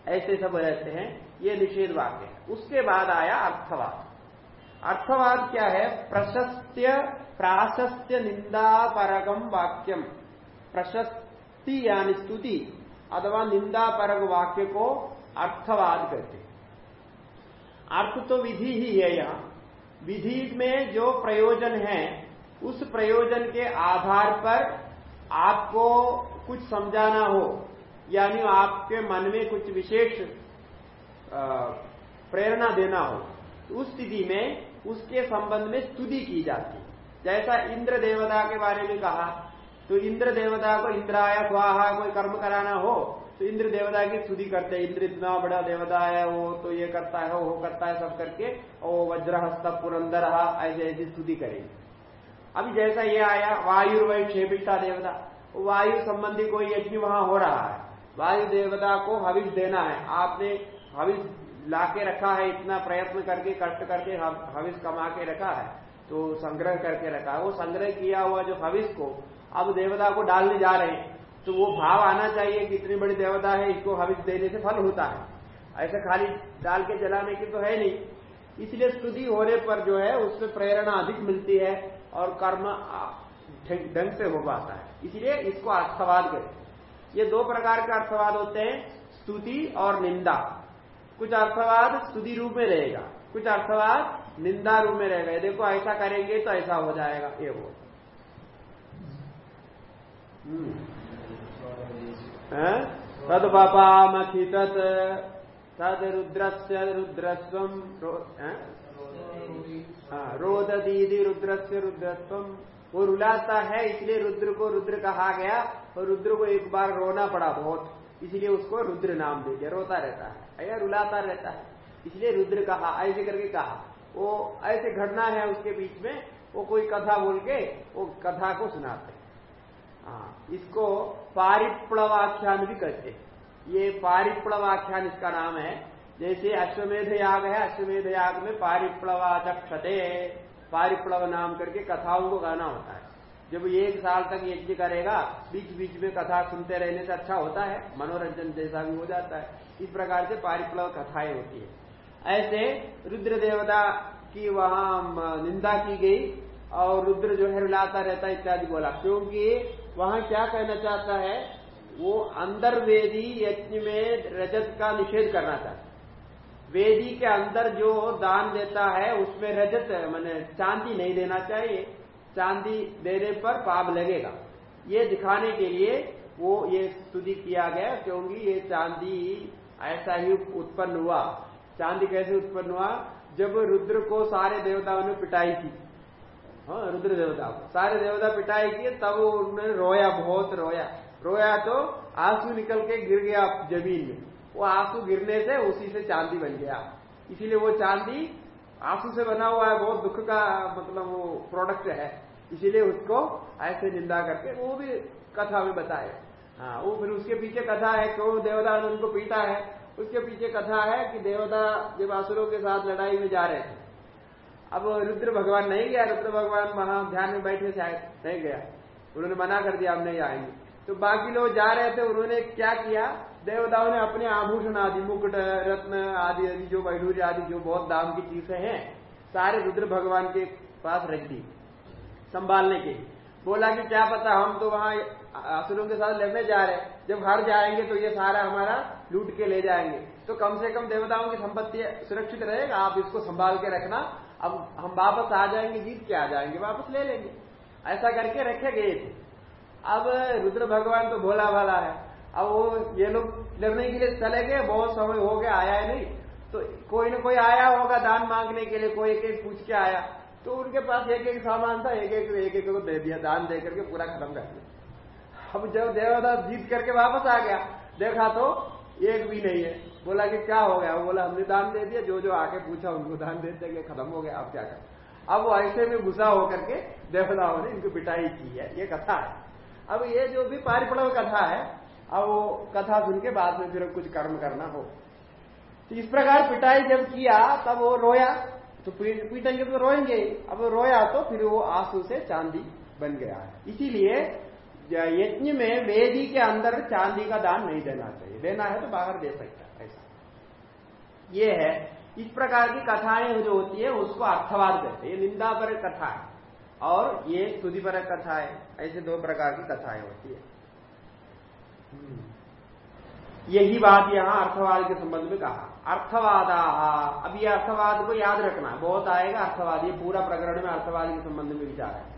ऐसे सब रहते हैं, ये निषेध वाक्य है। उसके बाद आया अर्थवाद। अर्थवाद क्या है? प्रशस्त्य, प्राशस्त्य निंदा परगम वाक्यम। प्रशस्ति यानी स्तुति, अथवा निंदा परग वाक्य को अर्थवाद कहते अर्थ तो विधि ही है यहाँ। विधि में जो प्रयोजन है, उस प्रयोजन के आधार पर आपको कुछ समझाना हो, यानी आपके मन में कुछ विशेष प्रेरणा देना हो तो उस स्थिति में उसके संबंध में स्तुति की जाती जैसा इंद्र देवता के बारे में कहा तो इंद्र देवता को इंद्राया स्वाहा कोई कर्म कराना हो तो इंद्र देवता की स्तुति करते इंद्र इतना बड़ा देवता है, वो तो ये करता है, वो करता है, सब करके और वज्रहस्त पुरंदर, ऐसे ऐसी स्तुति करेंगे। अभी जैसा ये आया वायु वही क्षेपिता देवता। वायु संबंधी कोई यज्ञ वहाँ हो रहा है। वायु देवता को हविष देना है। आपने हविष लाके रखा है, इतना प्रयत्न करके, कष्ट करके हविष कमा के रखा है तो संग्रह करके रखा है। वो संग्रह किया हुआ जो हविष को अब देवता को डालने जा रहे हैं। तो वो भाव आना चाहिए कि इतनी बड़ी देवता है, इसको हविष देने से फल होता है। ऐसे खाली डाल के जलाने की तो है नहीं। इसलिए स्तुति होने पर जो है, उससे प्रेरणा अधिक मिलती है और कर्म ढंग से हो पाता है। इसलिए इसको अर्थवाद करें ये दो प्रकार के अर्थवाद होते हैं स्तुति और निंदा। कुछ अर्थवाद स्तुति रूप में रहेगा कुछ अर्थवाद निंदा रूप में रहेगा। देखो ऐसा करेंगे तो ऐसा हो जाएगा ये वो। तद पापामखित तद रुद्रस्य रुद्रस्व रोद दीदी रुद्रस्य रुद्रस्व वो रुलाता है, इसलिए रुद्र को रुद्र कहा गया, और रुद्र को एक बार रोना पड़ा बहुत, इसलिए उसको रुद्र नाम दे दिया, रोता रहता है या रुलाता रहता है। इसलिए रुद्र कहा, ऐसे करके कहा, वो ऐसे घटना है उसके बीच में, वो कोई कथा बोल के, वो कथा को सुनाते हाँ इसको पारिप्लवाख्यान भी कहते हैं। ये पारिप्लवाख्यान इसका नाम है, जैसे अश्वमेध याग है, अश्वमेध याग में पारिप्लवाचक्षते। पारिप्लव नाम करके कथाओं को गाना होता है। जब एक साल तक यज्ञ करेगा, बीच बीच में कथा सुनते रहने से अच्छा होता है, मनोरंजन जैसा भी हो जाता है। इस प्रकार से पारिप्लव कथाएँ होती है। ऐसे रुद्र देवता की वहाँ निंदा की गई और रुद्र जो है रुलाता रहता इत्यादि बोला। क्योंकि वहाँ क्या कहना चाहता है, वो अंदर वेदी यज्ञ में रजत का निषेध करना चाहता वेदी के अंदर जो दान देता है, उसमें रजत, मैंने चांदी नहीं देना चाहिए। चांदी देने पर पाप लगेगा। ये दिखाने के लिए वो ये स्तुति किया गया, क्योंकि ये चांदी ऐसा ही उत्पन्न हुआ। चांदी कैसे उत्पन्न हुआ? जब रुद्र को सारे देवताओं ने पिटाई थी हाँ रुद्र देवता सारे देवता पिटाई किए, तब उन्होंने रोया, बहुत रोया। रोया तो आँसू निकल के गिर गया ज़मीन में। वो आँसू गिरने से उसी से चांदी बन गया। इसीलिए वो चांदी आँसू से बना हुआ है, बहुत दुख का मतलब वो प्रोडक्ट है। इसीलिए उसको ऐसे निंदा करके, वो भी कथा में बताए। हाँ वो फिर उसके पीछे कथा है क्यों देवता ने उनको पीटा है, उसके पीछे कथा है कि देवता आसुरों के साथ लड़ाई में जा रहे थे। अब रुद्र भगवान नहीं गया, रुद्र भगवान वहाँ ध्यान में बैठे, शायद नहीं गया। उन्होंने मना कर दिया, हम नहीं आएँगे। तो बाकी लोग जा रहे थे, उन्होंने क्या किया? देवताओं ने अपने आभूषण आदि, मुकुट, रत्न आदि आदि जो वैडूर्य आदि, जो बहुत दाम की चीज़ें हैं, सारे रुद्र भगवान के पास रख दी संभालने के बोला कि क्या पता, हम तो वहाँ असुरों के साथ लड़ने जा रहे जब हार जाएँगे तो ये सारा हमारा लूट के ले जाएँगे। तो कम से कम देवताओं की संपत्ति सुरक्षित रहेगा, आप इसको संभाल के रखना। अब हम वापस आ जाएँगे, जीत के आ जाएँगे, वापस ले लेंगे। ऐसा करके रखे गए थे। अब रुद्र भगवान तो भोला भाला है। अब वो ये लोग लड़ने के लिए चले गए, बहुत समय हो गया, आया है नहीं। तो कोई ना कोई आया होगा दान मांगने के लिए, कोई एक एक पूछ के आया। तो उनके पास एक एक सामान था एक एक एक एक को दे दिया, दान दे करके पूरा खत्म कर दिया। अब जब देवदास जीत करके वापस आ गया, देखा तो एक भी नहीं है। बोला कि क्या हो गया? बोला, हमने दान दे दिया जो जो आके पूछा उनको दान दे देंगे, खत्म हो गया, अब क्या कर? अब वो ऐसे में गुस्सा होकर के देवताओं ने इनको पिटाई की है, ये कथा है। अब ये जो भी पारिपड़व कथा है, अब वो कथा सुन के बाद में फिर कुछ कर्म करना हो। तो इस प्रकार पिटाई जब किया, तब वो रोया तो पीटेंगे तो रोएँगे, अब रोया तो फिर वो आँसू से चांदी बन गया है। इसीलिए यज्ञ में वेदी के अंदर चांदी का दान नहीं देना चाहिए। देना है तो बाहर दे सकता है, ऐसा। ये है। इस प्रकार की कथाएँ जो होती है, उसको अर्थवाद कहते हैं। ये निंदा पर कथा है। और ये स्तुति पर कथा है ऐसे दो प्रकार की कथाएँ होती है। हम्म। यही बात यहाँ अर्थवाद के संबंध में कहा। अर्थवादा अब ये अर्थवाद को याद रखना बहुत आएगा अर्थवाद ये पूरा प्रकरण में अर्थवाद के संबंध में विचार है।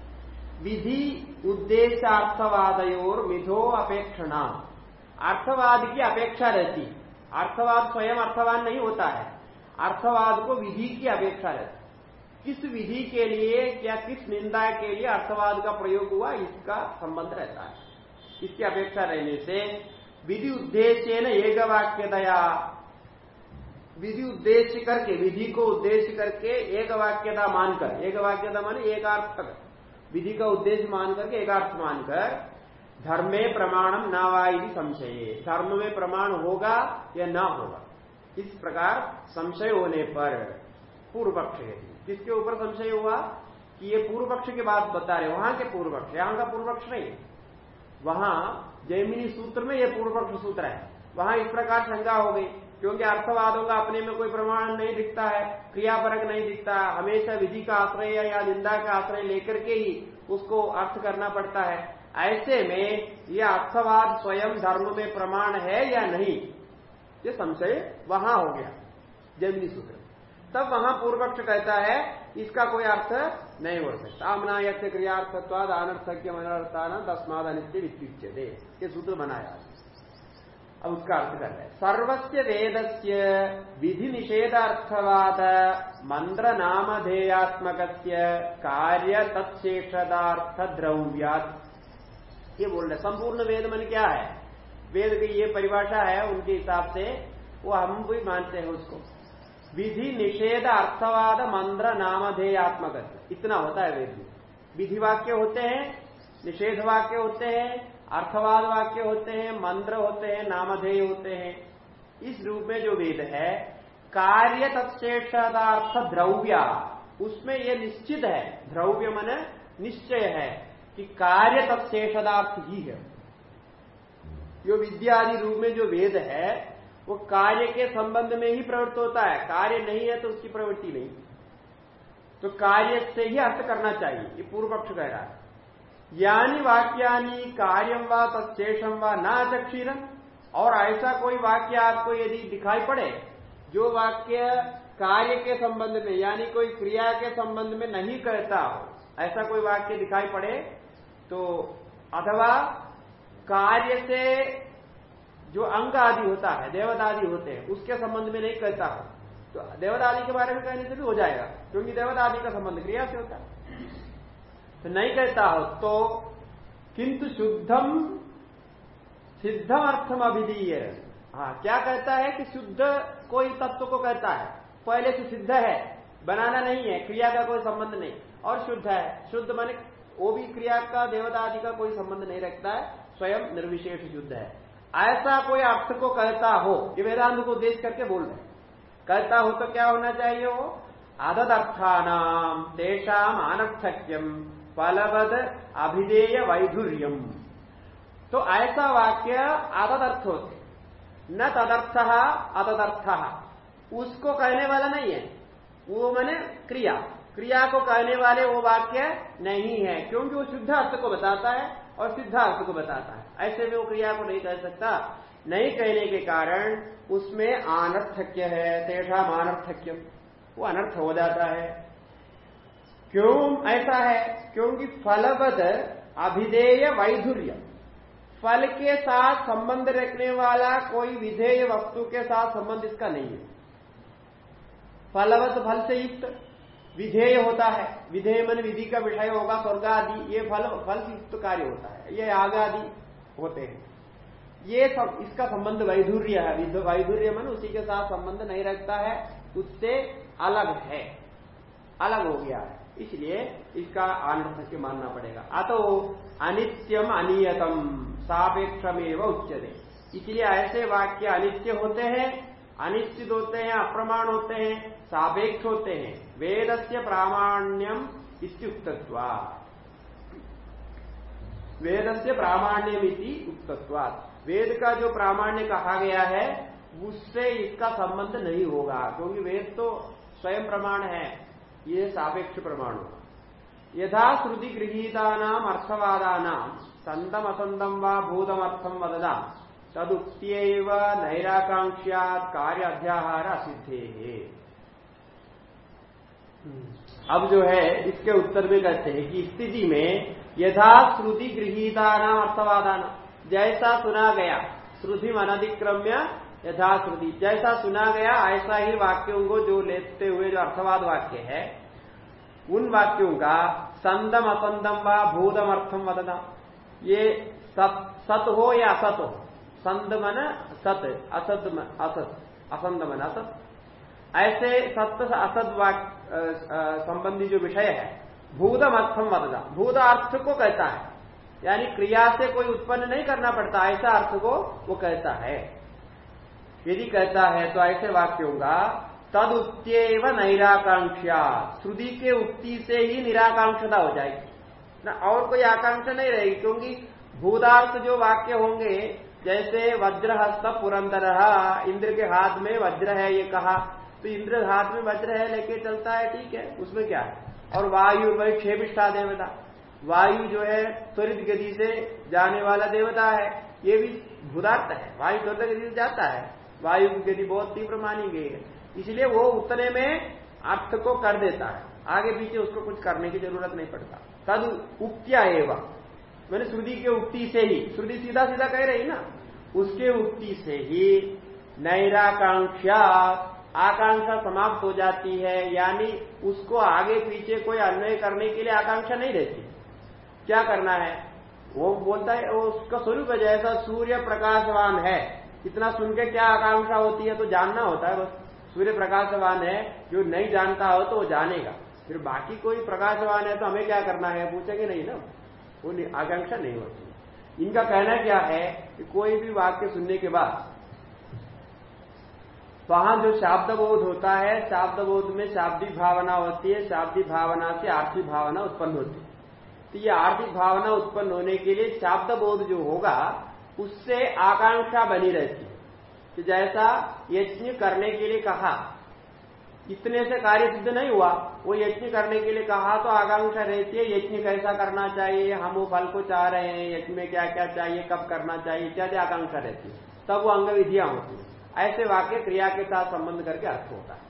विधि उद्देश्यार्थवादयोर मिथो अपेक्षणा। अर्थवाद की अपेक्षा रहती। अर्थवाद स्वयं अर्थवान नहीं होता है। अर्थवाद को विधि की अपेक्षा रहती। किस विधि के लिए या किस निंदा के लिए अर्थवाद का प्रयोग हुआ, इसका संबंध रहता है। इसकी अपेक्षा रहने से विधि उद्देश्य न एक वाक्यतया विधि उद्देश्य करके, विधि को उद्देश्य करके एक वाक्यता मानकर, एक वाक्यता माने एक अर्थ विधि का उद्देश्य मान करके एक अर्थ मानकर, धर्मे प्रमाणम नावाई संशय। धर्म में प्रमाण होगा या ना होगा? इस प्रकार संशय होने पर पूर्व पक्ष किसके ऊपर संशय हुआ कि ये पूर्व पक्ष की बात बता रहे वहाँ के पूर्व पक्ष यहाँ का पूर्व पक्ष नहीं। वहाँ जैमिनी सूत्र में ये पूर्व पक्ष सूत्र है। वहाँ इस प्रकार शंका हो गई, क्योंकि अर्थवादों का अपने में कोई प्रमाण नहीं दिखता है, क्रियापरक नहीं दिखता। हमेशा विधि का आश्रय या निंदा का आश्रय लेकर के ही उसको अर्थ करना पड़ता है। ऐसे में यह अर्थवाद स्वयं धर्म में प्रमाण है या नहीं? ये संशय वहाँ हो गया, जैमिनी सूत्र तब वहाँ पूर्व पक्ष कहता है, इसका कोई अर्थ नहीं हो सकता। आमनायक क्रियार्थत्वाद अनर्थक्य अनर्थान तस्माद अनित्य वित्युच्य ये सूत्र बनाया। अब उसका अर्थ कर रहे सर्वस्य वेदस्य विधि निषेधार्थवाद मंत्र नामधेयात्मक कार्य तत्शेषदार्थ द्रव्यात ये बोल रहे संपूर्ण वेद मन क्या है? वेद की ये परिभाषा है, उनके हिसाब से वो हम भी मानते हैं उसको। विधि निषेध अर्थवाद मंत्र नामधेयात्मक इतना होता है वेद में विधि वाक्य होते हैं, निषेध वाक्य होते हैं, अर्थवाद वाक्य होते हैं, मंत्र होते हैं नामधेय होते हैं। इस रूप में जो वेद है, कार्य तत्शेषार्थ द्रव्य, उसमें यह निश्चित है, द्रव्य मन निश्चय है कि कार्य तत्शेषदार्थ ही है। जो विद्यादि रूप में जो वेद है वो कार्य के संबंध में ही प्रवृत्त होता है। कार्य नहीं है तो उसकी प्रवृत्ति नहीं। तो कार्य से ही अर्थ करना चाहिए, ये पूर्व पक्ष कह रहा है। यानी वाक्यानि कार्यम व तत्शेषम व न चक्षीरम। और ऐसा कोई वाक्य आपको यदि दिखाई पड़े, जो वाक्य कार्य के संबंध में, यानी कोई क्रिया के संबंध में नहीं कहता हो, ऐसा कोई वाक्य दिखाई पड़े तो अथवा कार्य से जो अंग आदि होता है देवदादि होते हैं, उसके संबंध में नहीं कहता हूँ। तो देवदादि के बारे में कहने से भी हो जाएगा, क्योंकि देवदादि का संबंध क्रिया से होता है। तो नहीं कहता हो तो किंतु शुद्धम, सिद्धम अर्थम अभिधीय। हाँ क्या कहता है कि शुद्ध कोई तत्व को कहता है? पहले से सिद्ध है, बनाना नहीं है, क्रिया का कोई संबंध नहीं। और शुद्ध है, शुद्ध माने वो भी क्रिया का, देवता आदि का कोई संबंध नहीं रखता है, स्वयं निर्विशेष युद्ध है। ऐसा कोई अर्थ को कहता हो, ये वेदांत को देश करके बोल रहे कहता हो तो क्या होना चाहिए वो? अददर्थानाम तेषाम अनर्थक्यम, फलवद अभिधेय वैधुर्यम। तो ऐसा वाक्य आददर्थ होते न तदर्थ, अददर्थ। उसको कहने वाला नहीं है। वो मैंने क्रिया। क्रिया को कहने वाले वो वाक्य नहीं है, क्योंकि वो शुद्ध अर्थ को बताता है और सिद्ध अर्थ को बताता है। ऐसे में वो क्रिया को नहीं कह सकता। नहीं कहने के कारण उसमें अनर्थक्य है, तेषा अनर्थक्य वो अनर्थ हो जाता है। क्यों? ऐसा है, क्योंकि फलवद अभिधेय वैधुर्य। फल के साथ संबंध रखने वाला कोई विधेय वस्तु के साथ संबंध इसका नहीं है। फलवत फल से युक्त विधेय होता है। विधेय मन विधि का विषय होगा स्वर्ग आदि ये फल फल युक्त कार्य होता है। ये आग आदि होते हैं। ये सब, इसका संबंध वैधुर्य है। वैधुर्य मन, उसी के साथ संबंध नहीं रखता है, उससे अलग है। अलग हो गया है। इसलिए इसका आनंद मानना पड़ेगा। अतो अनित्यम अनियतम, सापेक्षमेव उच्चते इसलिए ऐसे वाक्य अनित्य होते हैं, अनिश्चित होते हैं, अप्रमाण होते हैं, सापेक्ष होते हैं। वेद से प्रामाण्यम इत्युक्तत्वा। वेद से प्रामाण्यम उक्तत्वा वेद का जो प्रामाण्य कहा गया है, उससे इसका संबंध नहीं होगा, क्योंकि वेद तो स्वयं प्रमाण है, ये सापेक्ष प्रमाण होगा। यथा श्रुति गृहीता नाम अर्थवादा नाम संतम असंतम व भूतमर्थम वददा तदुक्त्यव नैराकांक्षा कार्य अध्याहार असिद्धे। अब जो है, इसके उत्तर में कहते हैं कि स्थिति में यथा श्रुति गृहीता नाम अर्थवादान। जैसा सुना गया, श्रुति अनधिक्रम्य यथा श्रुति। जैसा सुना गया, ऐसा ही वाक्यों को जो लेते हुए जो अर्थवाद वाक्य है, उन वाक्यों का संदम असंदम व भूतम अर्थम वदना। ये सत सत हो या असत हो? संद मन सत, असत असत असंद मन असत। ऐसे सत्य असत वाक्य संबंधी जो विषय है भूतम अर्थम वदना भूत अर्थ को कहता है। यानी क्रिया से कोई उत्पन्न नहीं करना पड़ता, ऐसा अर्थ को वो कहता है। यदि कहता है तो ऐसे वाक्य होगा तद उत्त्यव नैराकांक्षा। श्रुति के उक्ति से ही निराकांक्षता हो जाएगी। ना, और कोई आकांक्षा नहीं रहेगी, क्योंकि भूदार्थ जो वाक्य होंगे, जैसे वज्र हस्त पुरंदर, इंद्र के हाथ में वज्र है, ये कहा। तो इंद्र हाथ में वज्र है, लेके चलता है, ठीक है, उसमें क्या है? और वायु क्षेपिष्ठा देवता। वायु जो है, त्वरित गति से जाने वाला देवता है। ये भी भूदार्थ है। वायु त्वरित गति से जाता है। वायु की गति बहुत तीव्र मानी गई है। इसलिए वो उतने में अर्थ को कर देता है। आगे पीछे उसको कुछ करने की ज़रूरत नहीं पड़ता। तद उक्तिया एवं। मैंने श्रुति के उक्ति से ही, श्रुति सीधा सीधा कह रही ना, उसके उक्ति से ही नैराकांक्षा आकांक्षा समाप्त हो जाती है, यानी उसको आगे पीछे कोई अन्वय करने के लिए आकांक्षा नहीं रहती। क्या करना है? वो बोलता है, वो उसका स्वरूप है, जैसा सूर्य प्रकाशवान है। इतना सुन के क्या आकांक्षा होती है तो जानना होता है बस। सूर्य प्रकाशवान है, जो नहीं जानता हो तो वो जानेगा। फिर बाकी कोई प्रकाशवान है तो हमें क्या करना है? पूछेंगे नहीं ना। वो आकांक्षा नहीं होती। इनका कहना क्या है कि कोई भी वाक्य सुनने के बाद वहाँ जो शाब्द बोध होता है शाब्द बोध में शाब्दिक भावना होती है, शाब्दिक भावना से आर्थिक भावना उत्पन्न होती है। तो ये आर्थिक भावना उत्पन्न होने के लिए शाब्द बोध जो होगा, उससे आकांक्षा बनी रहती है। कि जैसा यज्ञ करने के लिए कहा, इतने से कार्य सिद्ध नहीं हुआ, वो यज्ञ करने के लिए कहा तो आकांक्षा रहती है, यज्ञ कैसा करना चाहिए, हम वो फल को चाह रहे हैं, यज्ञ में क्या क्या चाहिए, कब करना चाहिए, इत्यादि आकांक्षा रहती है। तब वो अंग विधियाँ होती है। ऐसे वाक्य क्रिया के साथ संबंध करके अर्थ होता है।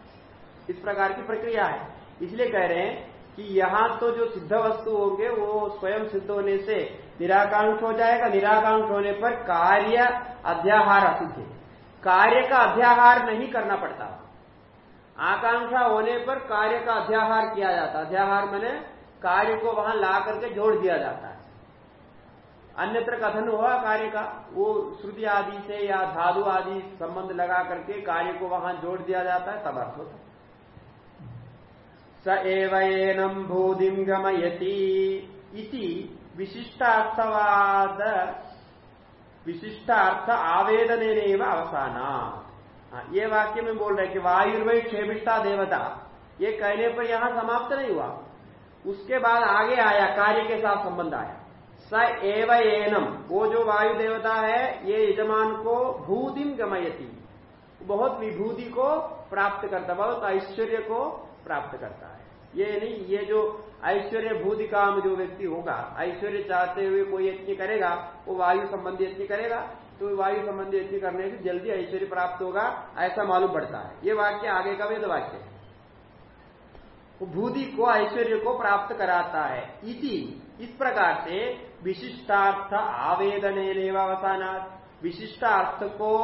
इस प्रकार की प्रक्रिया है। इसलिए कह रहे हैं कि यहाँ तो जो सिद्ध वस्तु होंगे, वो स्वयं सिद्ध होने से निराकांक्ष हो जाएगा। निराकांक्ष होने पर कार्य अध्याहार असिद्ध कार्य का अध्याहार नहीं करना पड़ता। आकांक्षा होने पर कार्य का अध्याहार किया जाता अध्याहार मैंने कार्य को वहाँ ला करके जोड़ दिया जाता है। अन्यत्र कथन हुआ कार्य का वो श्रुति आदि से या धातु आदि संबंध लगा करके कार्य को वहाँ जोड़ दिया जाता है तब अर्थ होता स एवं भूदिम गमयती। विशिष्टार्थवाद विशिष्ट अर्थ आवेदन अवसाना। हाँ, ये वाक्य में बोल रहे कि वायुर्वय क्षेपिष्टा देवता। ये कहने पर यहाँ समाप्त नहीं हुआ। उसके बाद आगे आया कार्य के साथ संबंध आया। स एव एनम। वो जो वायु देवता है, ये यजमान को भूतिम गमयती। बहुत विभूति को प्राप्त करता, बहुत ऐश्वर्य को प्राप्त करता है। ये नहीं, ये जो ऐश्वर्य भूति काम जो व्यक्ति होगा, ऐश्वर्य चाहते हुए कोई यज्ञ करेगा, वो वायु संबंधी यज्ञ करेगा तो वायु संबंधी यज्ञ करने से जल्दी ऐश्वर्य प्राप्त होगा, ऐसा मालूम पड़ता है। ये वाक्य आगे का वेद वाक्य है। भूति को, ऐश्वर्य को प्राप्त कराता है। इति, इस प्रकार से विशिष्टार्थ आवेदन अवसाना विशिष्टार्थ को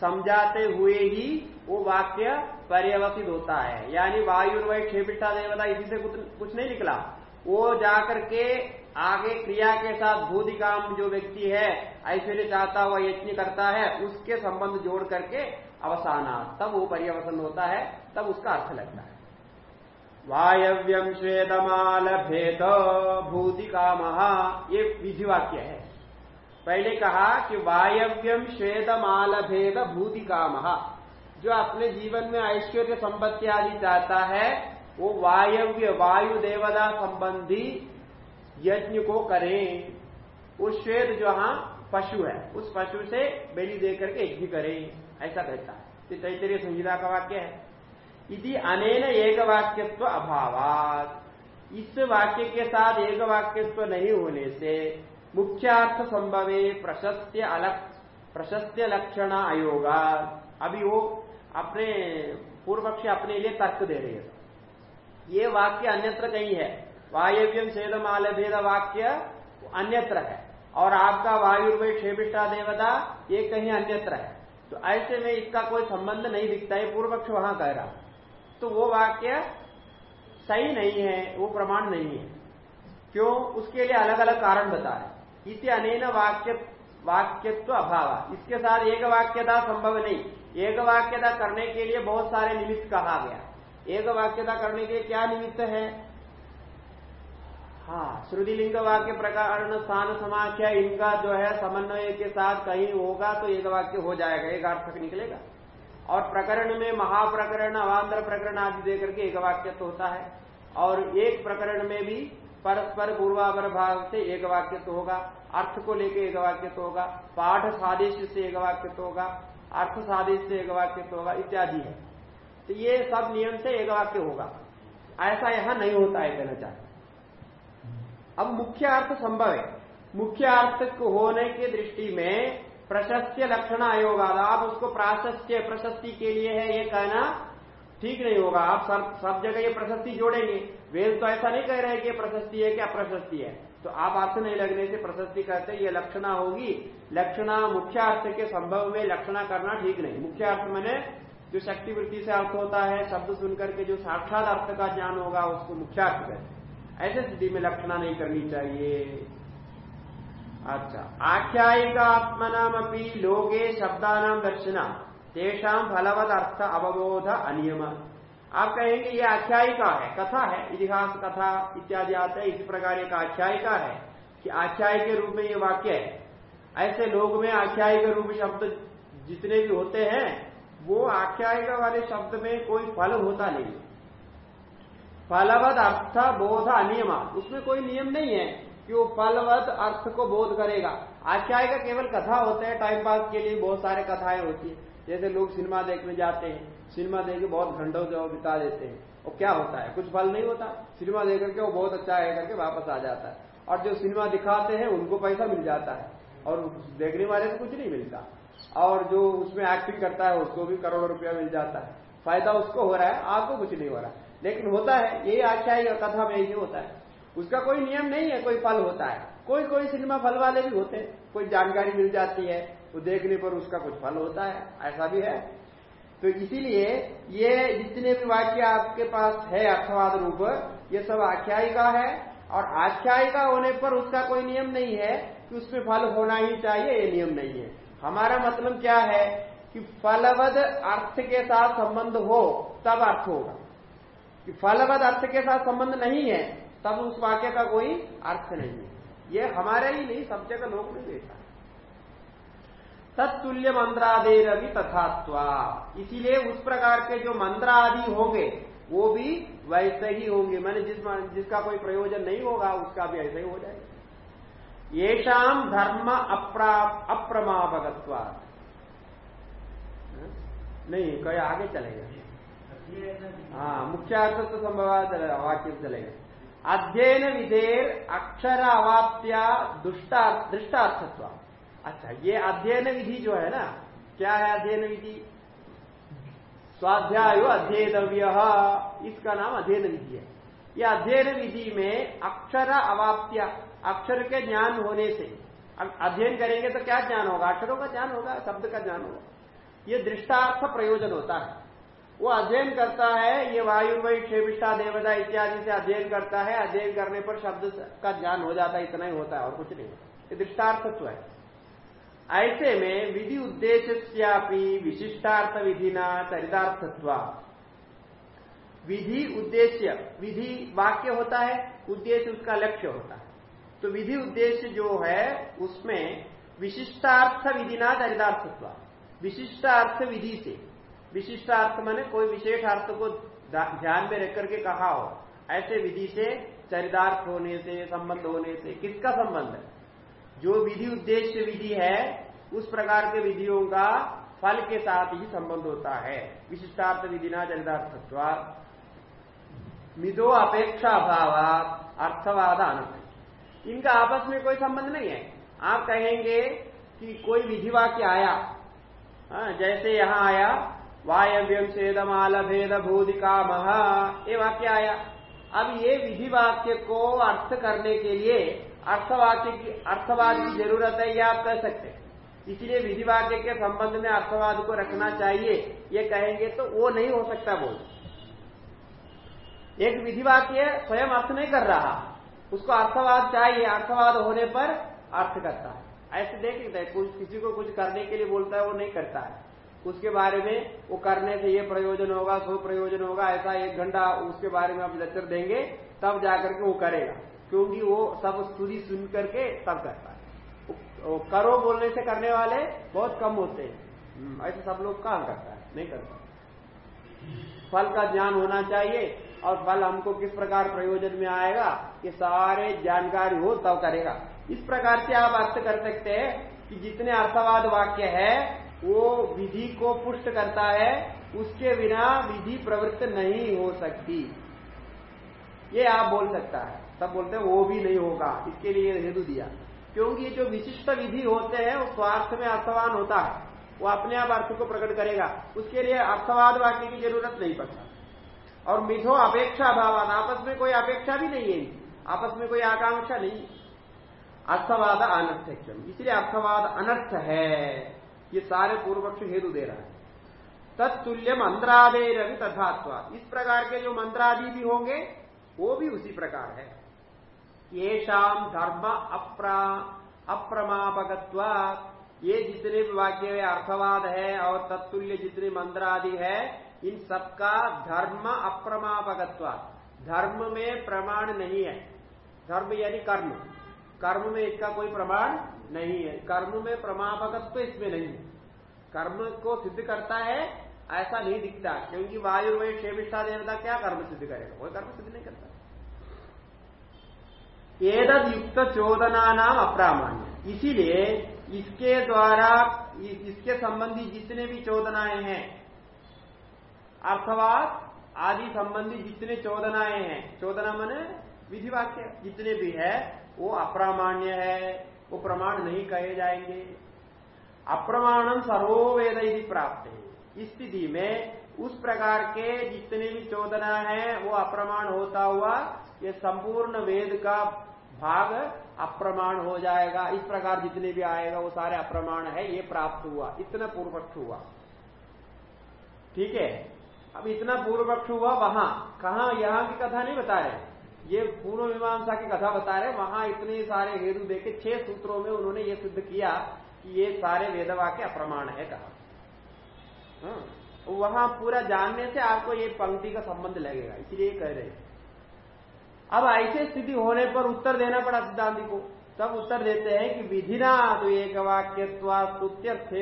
समझाते हुए ही वो वाक्य पर्यवसित होता है। यानी वायु वही क्षेपिठा देवता इसी से कुछ, नहीं निकला। वो जाकर के आगे क्रिया के साथ भूतिकाम जो व्यक्ति है ऐश्वर्य चाहता हुआ यज्ञ करता है उसके संबंध जोड़ करके अवसाना तब वो पर्यवसन होता है तब उसका अर्थ लगता है। वायव्यम श्वेतमाल भेद भूतिकाम। ये विधि वाक्य है। पहले कहा कि वायव्यम श्वेतमाल भेद भूतिकाम। जो अपने जीवन में ऐश्वर्य संपत्ति आदि चाहता है, वो वायव्य वायु देवता संबंधी यज्ञ को करें। वो श्वेत जो हाँ पशु है, उस पशु से बेली देकर के यज्ञ करें। ऐसा कहता है। तैतरीय संहिता का वाक्य है। यदि अनेन एक वाक्यत्व अभाव इस वाक्य के साथ एक वाक्यत्व नहीं होने से मुख्यार्थ संभवे प्रशस्त्य अलग प्रशस्त्य लक्षण आयोगा अभी वो अपने पूर्व पक्ष अपने लिए तर्क दे रहे हैं। ये वाक्य अन्यत्र कहीं है। वायव्यम सेदमाल भेद वाक्य अन्यत्र है। और आपका वायु वायुर्वय क्षेपिष्टा देवता, ये कहीं अन्यत्र है। तो ऐसे में इसका कोई संबंध नहीं दिखता है। पूर्व पक्ष वहाँ कह रहा तो वो वाक्य सही नहीं है, वो प्रमाण नहीं है। क्यों? उसके लिए अलग अलग कारण बता रहे इसे अनेन वाक्य, वाक्यत्व अभाव। इसके साथ एक वाक्यता संभव नहीं। एक वाक्यता करने के लिए बहुत सारे निमित्त कहा गया। एक वाक्यता करने के लिए क्या निमित्त है? हाँ श्रुतिलिंग वाक्य प्रकार स्थान, समाख्या, इनका जो है समन्वय के साथ कहीं होगा तो एक वाक्य हो जाएगा, एक अर्थक निकलेगा। और प्रकरण में महाप्रकरण अवान्तर प्रकरण आदि देकर के एक वाक्य तो होता है। और एक प्रकरण में भी परस्पर पूर्वापर भाग से एक वाक्य तो होगा, अर्थ को लेकर एक वाक्य तो होगा, पाठ सादेश से एक वाक्य तो होगा, अर्थ सादेश से एक वाक्य तो होगा, इत्यादि है। तो ये सब नियम से एक वाक्य होगा। ऐसा यहाँ नहीं होता है कहना चाहते अब मुख्य अर्थ संभव है। मुख्य अर्थ होने की दृष्टि में प्रशस्त्य लक्षण आयोग आप उसको प्राशस्त्य, प्रशस्ति के लिए है, ये कहना ठीक नहीं होगा। आप सब सब जगह ये प्रशस्ति जोड़ेंगे। वेद तो ऐसा नहीं कह रहे कि प्रशस्ति है क्या प्रशस्ति है। तो आप अर्थ नहीं लगने से प्रशस्ति कहते ये लक्षणा होगी। लक्षणा मुख्य अर्थ के संभव में लक्षणा करना ठीक नहीं। मुख्य अर्थ मैंने जो शक्ति वृत्ति से अर्थ होता है, शब्द सुनकर के जो साक्षात अर्थ का ज्ञान होगा, उसको मुख्य अर्थ कहते ऐसे स्थिति में लक्षणा नहीं करनी चाहिए। अच्छा। आख्यायिकात्मनाम लोगे शब्दानाम दर्शना। तेषाम फलवद अर्थ अवबोध अनियम। आप कहेंगे, ये आख्यायिका है, कथा है, इतिहास कथा इत्यादि आते हैं। इसी प्रकार एक आख्यायिका है कि आख्याय के रूप में ये वाक्य है। ऐसे लोग में आख्याय के रूप शब्द जितने भी होते हैं, वो आख्यायिका वाले शब्द में कोई फल होता नहीं। फलवद अर्थ बोध अनियम। उसमें कोई नियम नहीं है। कि वो फलवत अर्थ को बोध करेगा। आख्याय का केवल कथा होता है टाइम पास के लिए बहुत सारे कथाएँ होती है। जैसे लोग सिनेमा देखने जाते हैं, सिनेमा देख के बहुत घंटों से बिता देते हैं। और क्या होता है? कुछ फल नहीं होता। सिनेमा देख करके वो बहुत अच्छा है करके वापस आ जाता है। और जो सिनेमा दिखाते हैं, उनको पैसा मिल जाता है। और देखने वाले को कुछ नहीं मिलता। और जो उसमें एक्टिंग करता है, उसको भी करोड़ों रुपया मिल जाता है। फ़ायदा उसको हो रहा है, आपको कुछ नहीं हो रहा। लेकिन होता है यही आख्यायी कथा में यही होता है। उसका कोई नियम नहीं है, कोई फल होता है। कोई कोई सिनेमा फल वाले भी होते हैं। कोई जानकारी मिल जाती है तो देखने पर उसका कुछ फल होता है। ऐसा भी है। तो इसीलिए ये जितने भी वाक्य आपके पास है, अर्थवाद रूप, ये सब आख्यायिका है। और आख्यायिका होने पर उसका कोई नियम नहीं है कि उसमें फल होना ही चाहिए, ये नियम नहीं है। हमारा मतलब क्या है कि फलवद अर्थ के साथ संबंध हो, तब अर्थ होगा। कि फलवद अर्थ के साथ संबंध नहीं है तब उस वाक्य का कोई अर्थ नहीं है। ये हमारे ही नहीं सब जगह लोग नहीं देखा तत्तुल्य मंत्रादेर अभी तथात्वा। इसीलिए उस प्रकार के जो मंत्र आदि होंगे वो भी वैसे ही होंगे। मैंने जिस जिसका कोई प्रयोजन नहीं होगा उसका भी ऐसे ही हो जाएगा। ये शाम धर्म अप्रमापकत्वा नहीं कहीं आगे चलेगा। हाँ। मुख्य अर्थ तो संभव वाक्य चलेगा। अध्ययन विधेयर अक्षर अवाप्त्या दृष्टार्थत्व अच्छा ये अध्ययन विधि जो है ना, क्या है अध्ययन विधि? स्वाध्याय अध्ययनव्य इसका नाम अध्ययन विधि है। यह अध्ययन विधि में अक्षर अवाप्त्या अक्षर के ज्ञान होने से अध्ययन करेंगे तो क्या ज्ञान होगा? अक्षरों का ज्ञान होगा, शब्द का ज्ञान होगा। ये दृष्टार्थ प्रयोजन होता है। वो अध्ययन करता है, ये वायु वायुमय क्षेविष्टा देवता इत्यादि से अध्ययन करता है। अध्ययन करने पर शब्द का ज्ञान हो जाता है, इतना ही होता है और कुछ नहीं ये दृष्टार्थत्व है। ऐसे में विधि उद्देश्य विशिष्टार्थ विधिना चरितार्थत्व। विधि उद्देश्य, विधि वाक्य होता है, उद्देश्य उसका लक्ष्य होता है। तो विधि उद्देश्य जो है, उसमें विशिष्टार्थ विधिना चरितार्थत्व। विशिष्टार्थ विधि से विशिष्टार्थ मैंने कोई विशेष अर्थ को ध्यान में रख करके कहा हो। ऐसे विधि से चरितार्थ होने से संबंध होने से किसका संबंध है? जो विधि उद्देश्य विधि है उस प्रकार के विधियों का फल के साथ ही संबंध होता है। विशिष्टार्थ विधिना चरितार्थत्वा मिदो अपेक्षा भाव अर्थवाद आनंद इनका आपस में कोई संबंध नहीं है। आप कहेंगे कि कोई विधि वाक्य आया हाँ, जैसे यहाँ आया वायव्यम छेदमाल भेद भूदिका महा ये वाक्य आया। अब ये विधि वाक्य को अर्थ करने के लिए अर्थवाक्य की अर्थवाद की ज़रूरत है यह आप कह सकते हैं। इसलिए विधि वाक्य के संबंध में अर्थवाद को रखना चाहिए। ये कहेंगे तो वो नहीं हो सकता बोल। एक विधि वाक्य स्वयं अर्थ नहीं कर रहा। उसको अर्थवाद चाहिए। अर्थवाद होने पर अर्थ करता है। ऐसे देख लेते हैं। कुछ किसी को कुछ करने के लिए बोलता है, वो नहीं करता है। उसके बारे में वो करने से ये प्रयोजन होगा सो प्रयोजन होगा ऐसा एक घंटा उसके बारे में आप लेक्चर देंगे तब जाकर के वो करेगा। क्योंकि वो सब स्तुति सुन करके तब करता है। करो बोलने से करने वाले बहुत कम होते हैं। हम्म, ऐसे सब लोग काम करता है नहीं करता। फल का ज्ञान होना चाहिए और फल हमको किस प्रकार प्रयोजन में आएगा ये सारे जानकारी हो तब करेगा। इस प्रकार से आप अर्थ कर सकते हैं कि जितने अर्थवाद वाक्य है वो विधि को पुष्ट करता है, उसके बिना विधि प्रवृत्त नहीं हो सकती। ये आप बोल सकता है। तब बोलते हैं, वो भी नहीं होगा, इसके लिए हेतु दिया। क्योंकि जो विशिष्ट विधि होते हैं, वो स्वार्थ में अर्थवान होता है। वो अपने आप अर्थ को प्रकट करेगा। उसके लिए अर्थवाद वाक्य की ज़रूरत नहीं पड़ता। और मिथो अपेक्षा भाव आपस में कोई अपेक्षा भी नहीं है। आपस में कोई आकांक्षा नहीं। अर्थवाद अनर्थक्यम। इसलिए अर्थवाद अनर्थ है। ये सारे पूर्व पक्ष हेतु दे रहा है। तत्तुल्यम मंत्रादेर भी तथात्वा। इस प्रकार के जो मंत्रादि भी होंगे, वो भी उसी प्रकार है। ये शाम धर्म अप्रा अप्रमापकत्वा ये जितने भी वाक्य अर्थवाद है और तत्तुल्य जितने मंत्रादि है, इन सबका धर्म अप्रमापकत्वा धर्म में प्रमाण नहीं है। धर्म यानी कर्म। कर्म में इसका कोई प्रमाण नहीं है। कर्म में प्रमापकत्व इसमें नहीं है। कर्म को सिद्ध करता है, ऐसा नहीं दिखता, क्योंकि वायु वही क्षेमिष्ठा देवता क्या कर्म सिद्ध करेगा? कोई कर्म सिद्ध नहीं करता। एदद युक्त चोदना नाम अप्रामाण्य। इसीलिए इसके द्वारा इसके संबंधी जितने भी चोदनाएँ हैं, अर्थवाद आदि संबंधी जितने चोदनाएँ हैं, चोदना मन विधिवाक्य, जितने भी है, वो अप्रामाण्य है। वो प्रमाण नहीं कहे जाएँगे। अप्रमाणम सर्वो वेद यदि प्राप्त। है स्थिति में उस प्रकार के जितने भी चोदना है, वो अप्रमाण होता हुआ ये संपूर्ण वेद का भाग अप्रमाण हो जाएगा। इस प्रकार जितने भी आएगा, वो सारे अप्रमाण है, ये प्राप्त हुआ। इतना पूर्व पक्ष हुआ। ठीक है? अब इतना पूर्व पक्ष हुआ वहाँ। कहा? यहाँ की कथा नहीं बता रहे। ये पूर्व मीमांसा की कथा बता रहे वहाँ इतने सारे हेतु देखे छह सूत्रों में उन्होंने ये सिद्ध किया कि ये सारे वेदवा के अप्रमाण है कहा। हाँ, वहाँ पूरा जानने से आपको ये पंक्ति का संबंध लगेगा इसलिए कह रहे अब ऐसे स्थिति होने पर उत्तर देना पड़ा सिद्धांति को। तब उत्तर देते हैं कि विधिना तो एक वाक्य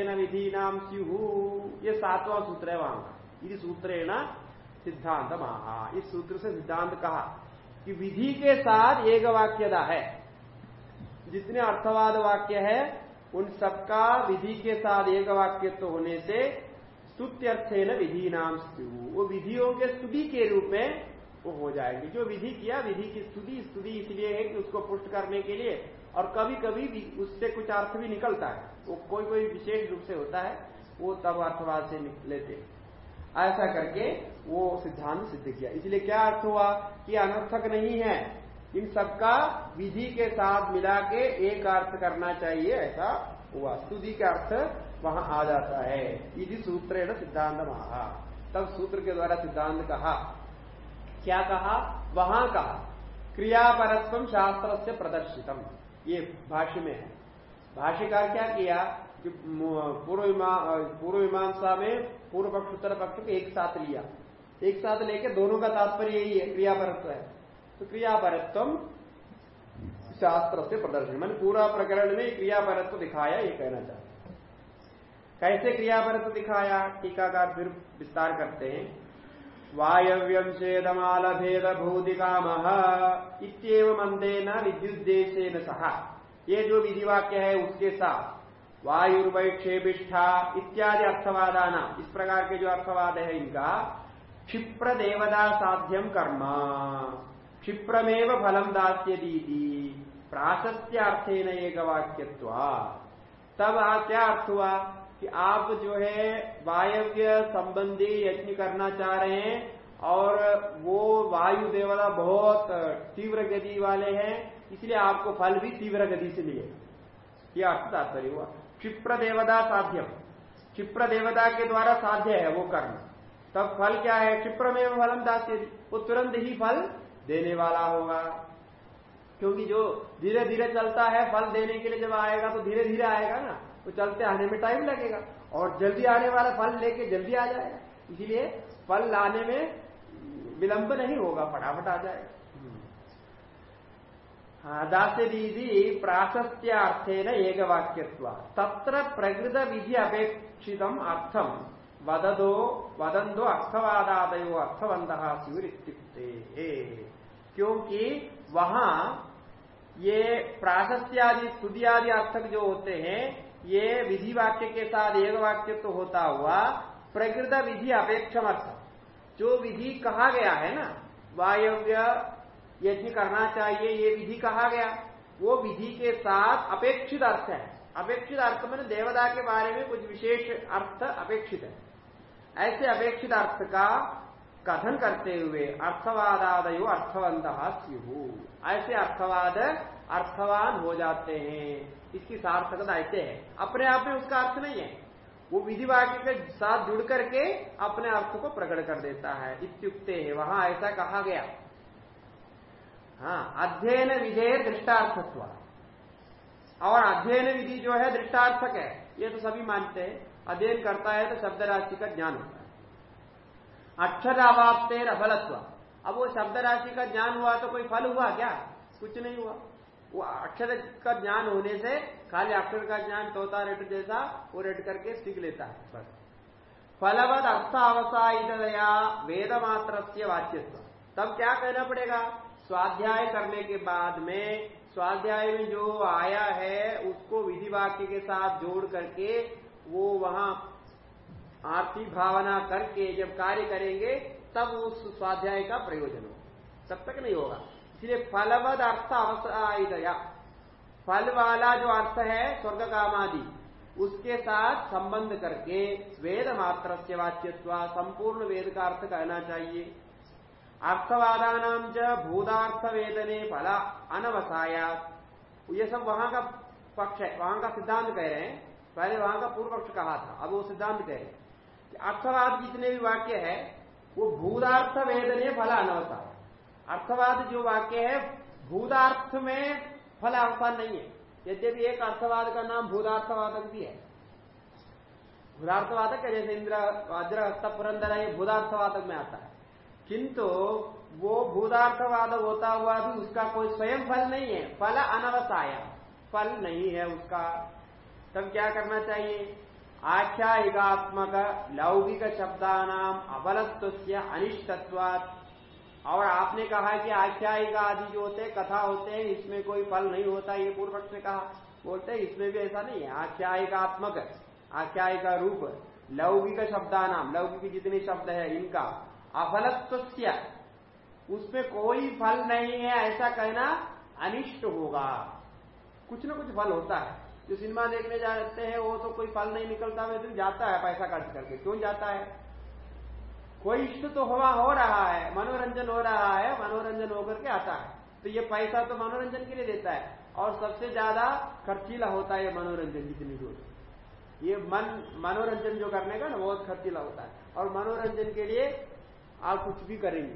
न विधि नाम स्यु। ये सातवां सूत्र है वहाँ। का इस सूत्र है न सिद्धांत महा। इस सूत्र से सिद्धांत कहा। कि विधि के साथ एक वाक्यता है। जितने अर्थवाद वाक्य है, उन सबका विधि के साथ एक वाक्य तो होने से स्तुत्यर्थे न विधि नाम वो विधियों के स्तुति के रूप में वो हो जाएँगे। जो विधि किया, विधि की स्तुति स्तुति इसलिए है कि उसको पुष्ट करने के लिए और कभी कभी उससे कुछ अर्थ भी निकलता है। वो कोई कोई विशेष रूप से होता है, वो तब अर्थवाद से लेते ऐसा करके वो सिद्धांत सिद्ध किया। इसलिए क्या अर्थ हुआ कि अनर्थक नहीं है। इन सबका विधि के साथ मिला के एक अर्थ करना चाहिए, ऐसा हुआ। स्तुति का अर्थ वहाँ आ जाता है। यदि सूत्र सिद्धांत महा तब सूत्र के द्वारा सिद्धांत कहा। क्या कहा? वहाँ कहा। क्रियापरत्व शास्त्र से प्रदर्शितम। ये भाष्य में है। भाष्यकार क्या किया? कि पूर्व पूर्व मीमांसा में पूर्व पक्ष उत्तर पक्ष को एक साथ लिया। एक साथ लेके दोनों का तात्पर्य यही है, क्रियापरत्व है। तो क्रियापरत्व शास्त्र से प्रदर्शन। मैंने पूरा प्रकरण में क्रियापरत्व दिखाया, ये कहना चाहता कैसे क्रियापरत्व दिखाया? टीकाकार फिर विस्तार करते हैं। वायव्यम छेदमाल भेद भूतिकाम इतव मंदेन विद्युद्देशन सह। ये जो विधिवाक्य है, उसके साथ वायुर्वैक्षेपिष्ठा इत्यादि अर्थवादाना, इस प्रकार के जो अर्थवाद है इनका क्षिप्र देवदा साध्यम कर्म। क्षिप्रमेव फलम दास्य दीदी प्राशस्त्यार्थे न एक वाक्यत्वा तब क्या अर्थ हुआ कि आप जो है वायव्य संबंधी यज्ञ करना चाह रहे हैं और वो वायु देवता बहुत तीव्र गति वाले हैं, इसलिए आपको फल भी तीव्र गति से लिए यह अर्थ तात्पर्य हुआ। क्षिप्र देवता साध्यम क्षिप्र देवता के द्वारा साध्य है वो कर्म। तब फल क्या है? क्षिप्रमेव फलम दास्य वो तुरंत ही फल देने वाला होगा। क्योंकि जो धीरे धीरे चलता है फल देने के लिए जब आएगा तो धीरे धीरे आएगा ना। तो चलते आने में टाइम लगेगा। और जल्दी आने वाला फल लेके जल्दी आ जाएगा। इसीलिए फल लाने में विलंब नहीं होगा फटाफट आ जाएगा। हाँ, दीदी प्राशस्त्यार्थे न एक वाक्य तत्र प्रकृत विधि अपेक्षित अर्थम। वददो वदंदो अर्थवादादयो अर्थवंत स्यूरित्युक्ते। क्योंकि वहाँ ये प्राशस्त्यादि स्तुदियादि अर्थक जो होते हैं, ये विधि वाक्य के साथ एक वाक्य तो होता हुआ प्रकृत विधि अपेक्षम अर्थ जो विधि कहा गया है ना, वायव्य यज्ञ करना चाहिए, ये विधि कहा गया, वो विधि के साथ अपेक्षित अर्थ है। अपेक्षित अर्थ में देवता के बारे में कुछ विशेष अर्थ अपेक्षित है। ऐसे अपेक्षित अर्थ का कथन करते हुए अर्थवादादयो अर्थवंत स्यु। ऐसे अर्थवाद अर्थवान हो जाते हैं। इसकी सार्थकता ऐसे है। अपने आप में उसका अर्थ नहीं है। वो विधि वाक्य के साथ जुड़ करके अपने अर्थ को प्रकट कर देता है। इत्युक्ते है, वहाँ ऐसा कहा गया। हाँ अध्ययन विधेय दृष्टार्थत्व। और अध्ययन विधि जो है दृष्टार्थक है। ये तो सभी मानते हैं। अध्ययन करता है तो शब्द राशि का ज्ञान होता है। अक्षर अवाप्तेर अफलत्व। अब वो शब्द राशि का ज्ञान हुआ तो कोई फल हुआ क्या? कुछ नहीं हुआ। वो अक्षर का ज्ञान होने से खाली अक्षर का ज्ञान तोता रेट जैसा वो रेट करके सीख लेता है। बस। फलवद अर्थ वेद मात्र वाच्यत्व। तब क्या कहना पड़ेगा? स्वाध्याय करने के बाद में स्वाध्याय में जो आया है, उसको विधि वाक्य के साथ जोड़ करके वो वहाँ आर्थिक भावना करके जब कार्य करेंगे, तब उस स्वाध्याय का प्रयोजन हो तब तक नहीं होगा। इसलिए फलवद अर्थ अवसायितया फल वाला जो अर्थ है स्वर्ग कामादि उसके साथ संबंध करके वेद मात्र से वाच्यत्व संपूर्ण वेद का अर्थ कहना चाहिए। अर्थवादानाम च भूतार्थ वेदने फल अनवसाया ये सब वहाँ का पक्ष है, वहाँ का सिद्धांत कह रहे हैं। पहले वहाँ का पूर्व पक्ष कहा था। अब वो सिद्धांत कह हैं अर्थवाद जितने भी वाक्य है, वो भूतार्थ वेदने फल अनवसाय अर्थवाद जो वाक्य है भूतार्थ में फल अवसान नहीं है। यद्यपि एक अर्थवाद का नाम भूतार्थवादक भी है। भूतार्थवादक है, जैसे इंद्र वज्र पुरंदर है भूतार्थवादक में आता है। किंतु वो भूतार्थवाद होता हुआ भी उसका कोई स्वयं फल नहीं है। फल अनवसाया। फल नहीं है उसका। तब क्या करना चाहिए? आख्यायिकात्मक लौकिक शब्दा शब्दानाम अबलत्व से अनिष्टत्वात्। और आपने कहा कि आख्यायिका आदि जो होते कथा होते हैं, इसमें कोई फल नहीं होता, ये पूर्व पक्ष ने कहा। बोलते हैं, इसमें भी ऐसा नहीं है। आख्यायिकात्मक, आख्यायिका रूप, लौकिक शब्दानाम, लौकिक जितने शब्द है इनका अफलत्व उसमें कोई फल नहीं है, ऐसा कहना अनिष्ट होगा। कुछ न कुछ फल होता है। जो सिनेमा देखने जाते हैं, वो तो कोई फल नहीं निकलता वैसे जाता है पैसा खर्च करके। क्यों जाता है? कोई इष्ट तो हुआ, हो रहा है, मनोरंजन हो रहा है, मनोरंजन होकर के आता है। तो ये पैसा तो मनोरंजन के लिए देता है। और सबसे ज़्यादा खर्चीला होता है मनोरंजन, जितनी दूर। ये मन, मनोरंजन जो करने का ना, बहुत खर्चीला होता है। और मनोरंजन के लिए आप कुछ भी करेंगे,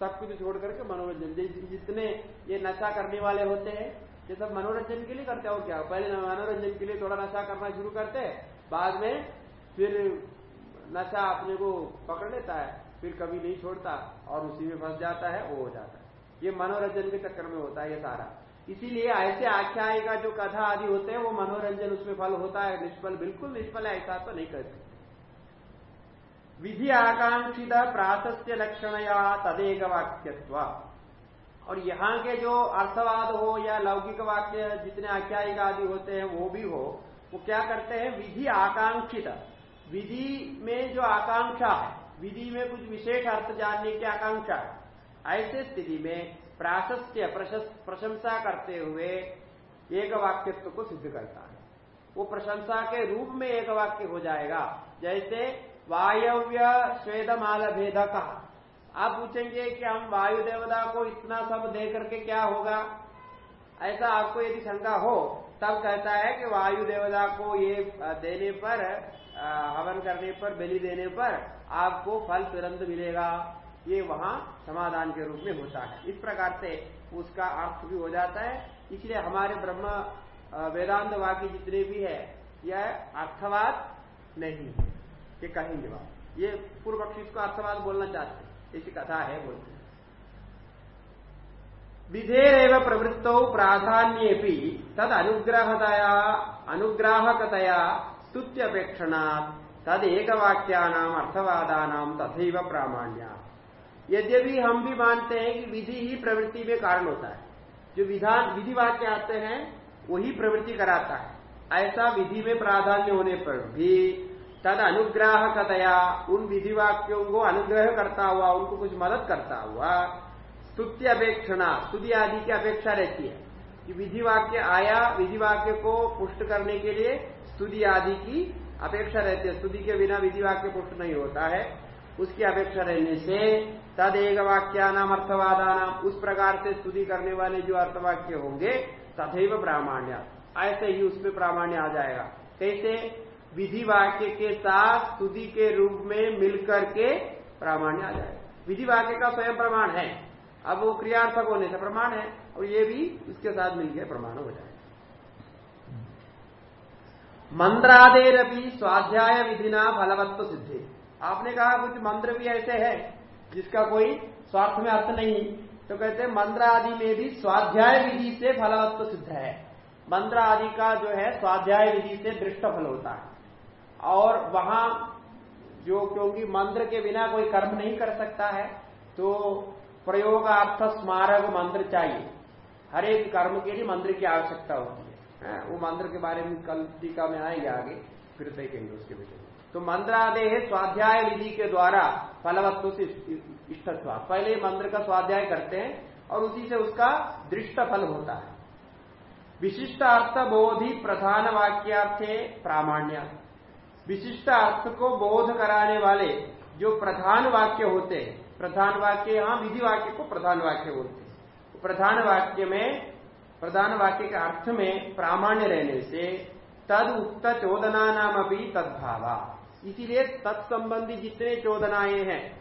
सब कुछ छोड़ करके मनोरंजन। जितने ये नशा करने वाले होते हैं ये सब मनोरंजन के लिए करते हो। क्या? पहले मनोरंजन के लिए थोड़ा नशा करना शुरू करते हैं। बाद में फिर नशा अपने को पकड़ लेता है, फिर कभी नहीं छोड़ता और उसी में फंस जाता है, वो हो जाता है। ये मनोरंजन के चक्कर में होता है ये सारा। इसीलिए ऐसे आख्याय का जो कथा आदि होते हैं, वो मनोरंजन उसमें फल होता है, निष्फल, बिल्कुल निष्फल है, ऐसा तो नहीं कर सकते। विधि आकांक्षित प्राशस्य लक्षण या तदेक वाक्यत्व और यहाँ के जो अर्थवाद हो या लौकिक वाक्य जितने आख्यायिक आदि होते हैं, वो भी हो, वो क्या करते हैं? विधि आकांक्षित। विधि में जो आकांक्षा है, विधि में कुछ विशेष अर्थ जानने की आकांक्षा है। ऐसे स्थिति में प्राशस्त्य प्रशंसा करते हुए एक वाक्यत्व को सिद्ध करता है। वो प्रशंसा के रूप में एक वाक्य हो जाएगा, जैसे वायव्य श्वेदमाल भेद कहा आप पूछेंगे कि हम वायु देवता को इतना सब दे करके क्या होगा? ऐसा आपको यदि शंका हो, तब कहता है कि वायु देवता को ये देने पर हवन करने पर, बलि देने पर आपको फल तुरंत मिलेगा। ये वहाँ समाधान के रूप में होता है। इस प्रकार से उसका अर्थ भी हो जाता है। इसलिए हमारे ब्रह्म वेदांत वाक्य जितने भी है, यह अर्थवाद नहीं है। ये कहेंगे बात। ये पूर्व पक्षी इसको अर्थवाद बोलना चाहते ऐसी कथा है बोलते विधेरव प्रवृत्तौ प्राधान्ये तद अनुग्रहतया अनुग्राहकतया स्तुत्यपेक्षणा तद वाक्यानाम अर्थवादानाम तथैव प्रामाण्य यद्यपि हम भी मानते हैं कि विधि ही प्रवृत्ति में कारण होता है। जो विधान विधि वाक्य आते हैं, वही प्रवृत्ति कराता है। ऐसा विधि में प्राधान्य होने पर भी तद अनुग्राहकतया, उन विधि वाक्यों को अनुग्रह करता हुआ, उनको कुछ मदद करता हुआ, स्तुति अपेक्षणा, स्तुति आदि की अपेक्षा रहती है। कि विधि वाक्य आया विधि वाक्य को पुष्ट करने के लिए स्तुति आदि की अपेक्षा रहती है। स्तुति के बिना विधि वाक्य पुष्ट नहीं होता है। उसकी अपेक्षा रहने से तद एक वाक्यानाम अर्थवादानाम, उस प्रकार से स्तुति करने वाले जो अर्थवाक्य होंगे, तथैव प्रामाण्य ऐसे ही उसमें प्रामाण्य आ जाएगा। कैसे? विधि वाक्य के साथ स्तुति के रूप में मिलकर के प्रामाण्य आ जाएगा विधि वाक्य का स्वयं प्रमाण है। अब वो क्रियार्थक होने से प्रमाण है और ये भी इसके साथ मिलकर प्रमाण हो जाएगा मंत्रादेरपी स्वाध्याय विधिना फलवत्व सिद्धि। आपने कहा कुछ मंत्र भी ऐसे है जिसका कोई स्वार्थ में अर्थ नहीं। तो कहते हैं मंत्र आदि में भी स्वाध्याय विधि से फलवत्व सिद्ध है। मंत्र आदि का जो है, स्वाध्याय विधि से दृष्ट फल होता है। और वहाँ जो क्योंकि मंत्र के बिना कोई कर्म नहीं कर सकता है तो प्रयोगार्थ स्मारक मंत्र चाहिए। हर एक कर्म के लिए मंत्र की आवश्यकता होती है। वो मंत्र के बारे में कल टीका में आएँगे आगे, फिर देखेंगे उसके विषय तो मंत्रादेह स्वाध्याय विधि के द्वारा फलवत्व से इष्टत्व। पहले मंत्र का स्वाध्याय करते हैं और उसी से उसका दृष्ट फल होता है। विशिष्ट अर्थ बोधि प्रधान वाक्यार्थे प्रामाण्य। विशिष्ट अर्थ को बोध कराने वाले जो प्रधान वाक्य होते हैं, प्रधान वाक्य यहाँ विधि वाक्य को प्रधान वाक्य बोलते हैं। प्रधान वाक्य में, प्रधान वाक्य के अर्थ में प्रामाण्य रहने से तद उक्त चोदना नाम अभी तदभावा। इसीलिए तत्संबंधी जितने चोदनाएँ हैं,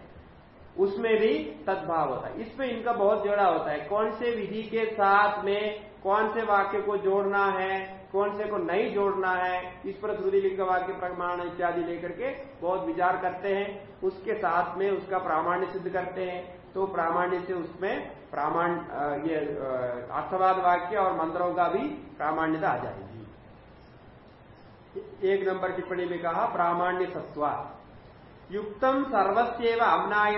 उसमें भी तद्भाव होता है। इसमें इनका बहुत जोड़ा होता है। कौन से विधि के साथ में कौन से वाक्य को जोड़ना है कौन से को नहीं जोड़ना है, इस पर श्रुति लिंग वाक्य प्रमाण इत्यादि लेकर के बहुत विचार करते हैं। उसके साथ में उसका प्रामाण्य सिद्ध करते हैं। तो प्रामाण्य से उसमें प्रामाण ये अर्थवाद वाक्य और मंत्रों का भी प्रामाण्यता आ जाएगी। एक नंबर टिप्पणी में कहा, प्रामाण्य सत्वा युक्तम सर्वस्व अमनाय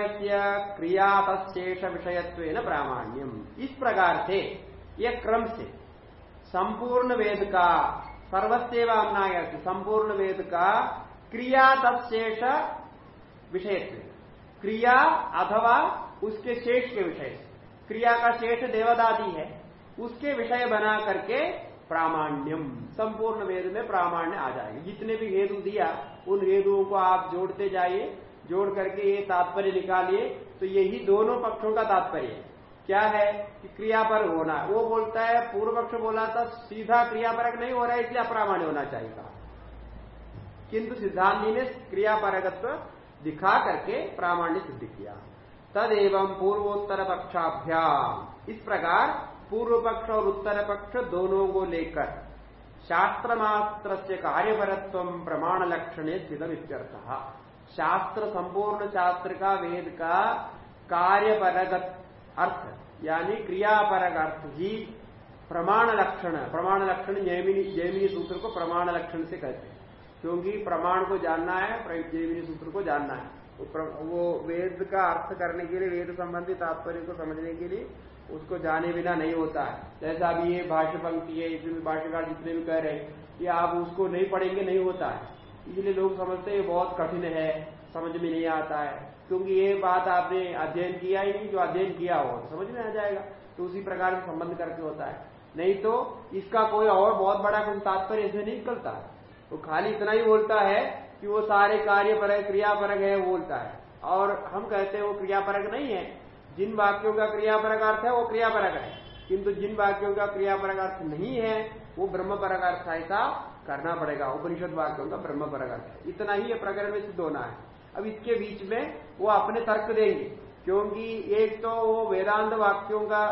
क्रियातशेष विषयत्व प्रामाण्यम। इस प्रकार से, यह क्रम से संपूर्ण वेद का सर्वस्व अमनाय संपूर्ण वेद का क्रिया तत्शेष विषय क्रिया अथवा उसके शेष के विषय। क्रिया का शेष देवदादि है। उसके विषय बना करके प्रामाण्यम, संपूर्ण वेद में प्रामाण्य आ जाएगा। जितने भी हेतु दिया, उन हेतुओं को आप जोड़ते जाइए। जोड़ करके ये तात्पर्य निकालिए तो यही दोनों पक्षों का तात्पर्य है। क्या है कि क्रियापर होना। वो बोलता है पूर्व पक्ष बोला था, सीधा क्रियापरक नहीं हो रहा है, इसलिए अप्रामाण्य होना चाहिए था। किंतु सिद्धांत ने क्रियापरकत्व दिखा करके प्रामाण्य सिद्ध किया। तद एवं पूर्वोत्तर पक्षाभ्याम इस प्रकार पूर्व पक्ष और उत्तर पक्ष दोनों को लेकर शास्त्र मात्र से कार्यपरत्व प्रमाण लक्षण स्थित शास्त्र, संपूर्ण शास्त्र का वेद का कार्यपरगत अर्थ यानी क्रियापरक अर्थ ही प्रमाण लक्षण प्रमाण लक्षण जैमिनी जैमिनी सूत्र को प्रमाण लक्षण से कहते हैं। क्योंकि प्रमाण को जानना है जैमिनी सूत्र को जानना है। वो वेद का अर्थ करने के लिए, वेद संबंधी तात्पर्य को समझने के लिए उसको जाने बिना नहीं होता है। जैसा अभी ये भाष्य पंक्ति है इसमें भाष्यकार जितने भी कह रहे हैं कि आप उसको नहीं पढ़ेंगे, नहीं होता है। इसलिए लोग समझते हैं बहुत कठिन है, समझ में नहीं आता है। क्योंकि ये बात आपने अध्ययन किया ही नहीं, जो अध्ययन किया हो, समझ में आ जाएगा। तो उसी प्रकार से संबंध करके होता है। नहीं तो इसका कोई और बहुत बड़ा कुछ तात्पर्य ऐसे नहीं निकलता वो तो खाली इतना ही बोलता है कि वो सारे कार्य परक, क्रियापरक है बोलता है। और हम कहते हैं वो क्रियापरक नहीं है। जिन वाक्यों का क्रियापरक अर्थ है, वो क्रियापरक है। किंतु जिन वाक्यों का क्रियापरक अर्थ नहीं है, वो ब्रह्म परक अर्थ ऐसा करना पड़ेगा। उपनिषद वाक्यों का ब्रह्म परक अर्थ इतना ही प्रकरण में सिद्ध होना है। अब इसके बीच में वो अपने तर्क देंगे, क्योंकि एक तो वो वेदांत वाक्यों का,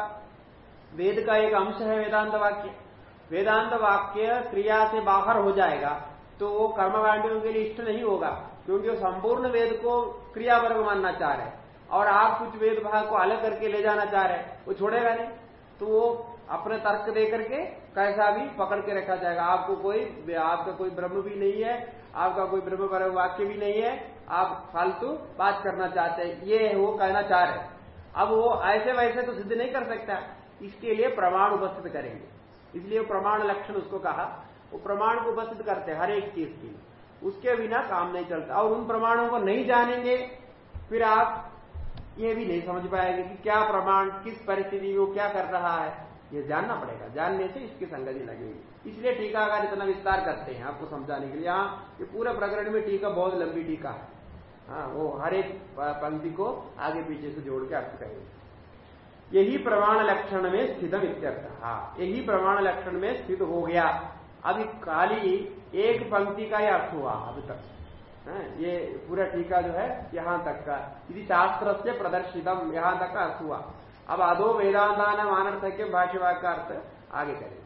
वेद का एक अंश है वेदांत वाक्य। वेदांत वाक्य क्रिया से बाहर हो जाएगा तो वो कर्मकांडियों के लिए इष्ट नहीं होगा, क्योंकि वो संपूर्ण वेद को क्रियावर्ग मानना चाह रहे और आप कुछ वेद भाग को अलग करके ले जाना चाह रहे वो छोड़ेगा नहीं। तो वो अपने तर्क दे करके कैसा भी पकड़ के रखा जाएगा। आपको कोई, आपका कोई ब्रह्म भी नहीं है, आपका कोई ब्रह्म वाक्य भी नहीं है आप फालतू बात करना चाहते हैं। ये वो कहना चाह रहे अब वो ऐसे वैसे तो सिद्ध नहीं कर सकता। इसके लिए प्रमाण उपस्थित करेंगे। इसलिए प्रमाण लक्षण उसको कहा। वो प्रमाण को उपस्थित करते हर एक चीज़ की उसके बिना काम नहीं चलता। और उन प्रमाणों को नहीं जानेंगे, फिर आप ये भी नहीं समझ पाएँगे कि क्या प्रमाण, किस परिस्थिति में क्या कर रहा है। ये जानना पड़ेगा। जानने से इसकी संगति लगेगी। इसलिए टीकाकार इतना विस्तार करते हैं आपको समझाने के लिए। हाँ ये पूरे प्रकरण में टीका, बहुत लंबी टीका है। हाँ वो हर एक पंक्ति को आगे पीछे से जोड़ के अर्थ करेंगे। यही प्रमाण लक्षण में स्थितम इत्यर्थ। हाँ यही प्रमाण लक्षण में स्थित हो गया। अभी काली एक पंक्ति का ही अर्थ हुआ अभी तक। हाँ, ये पूरा टीका जो है, यहाँ तक का। यदि शास्त्र से प्रदर्शितम, यहाँ तक का अर्थ हुआ। अब अधो वेदांतान मानर्थ के भाष्यवाद का अर्थ आगे करें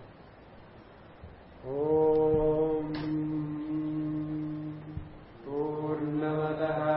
ओ पूर्णमदः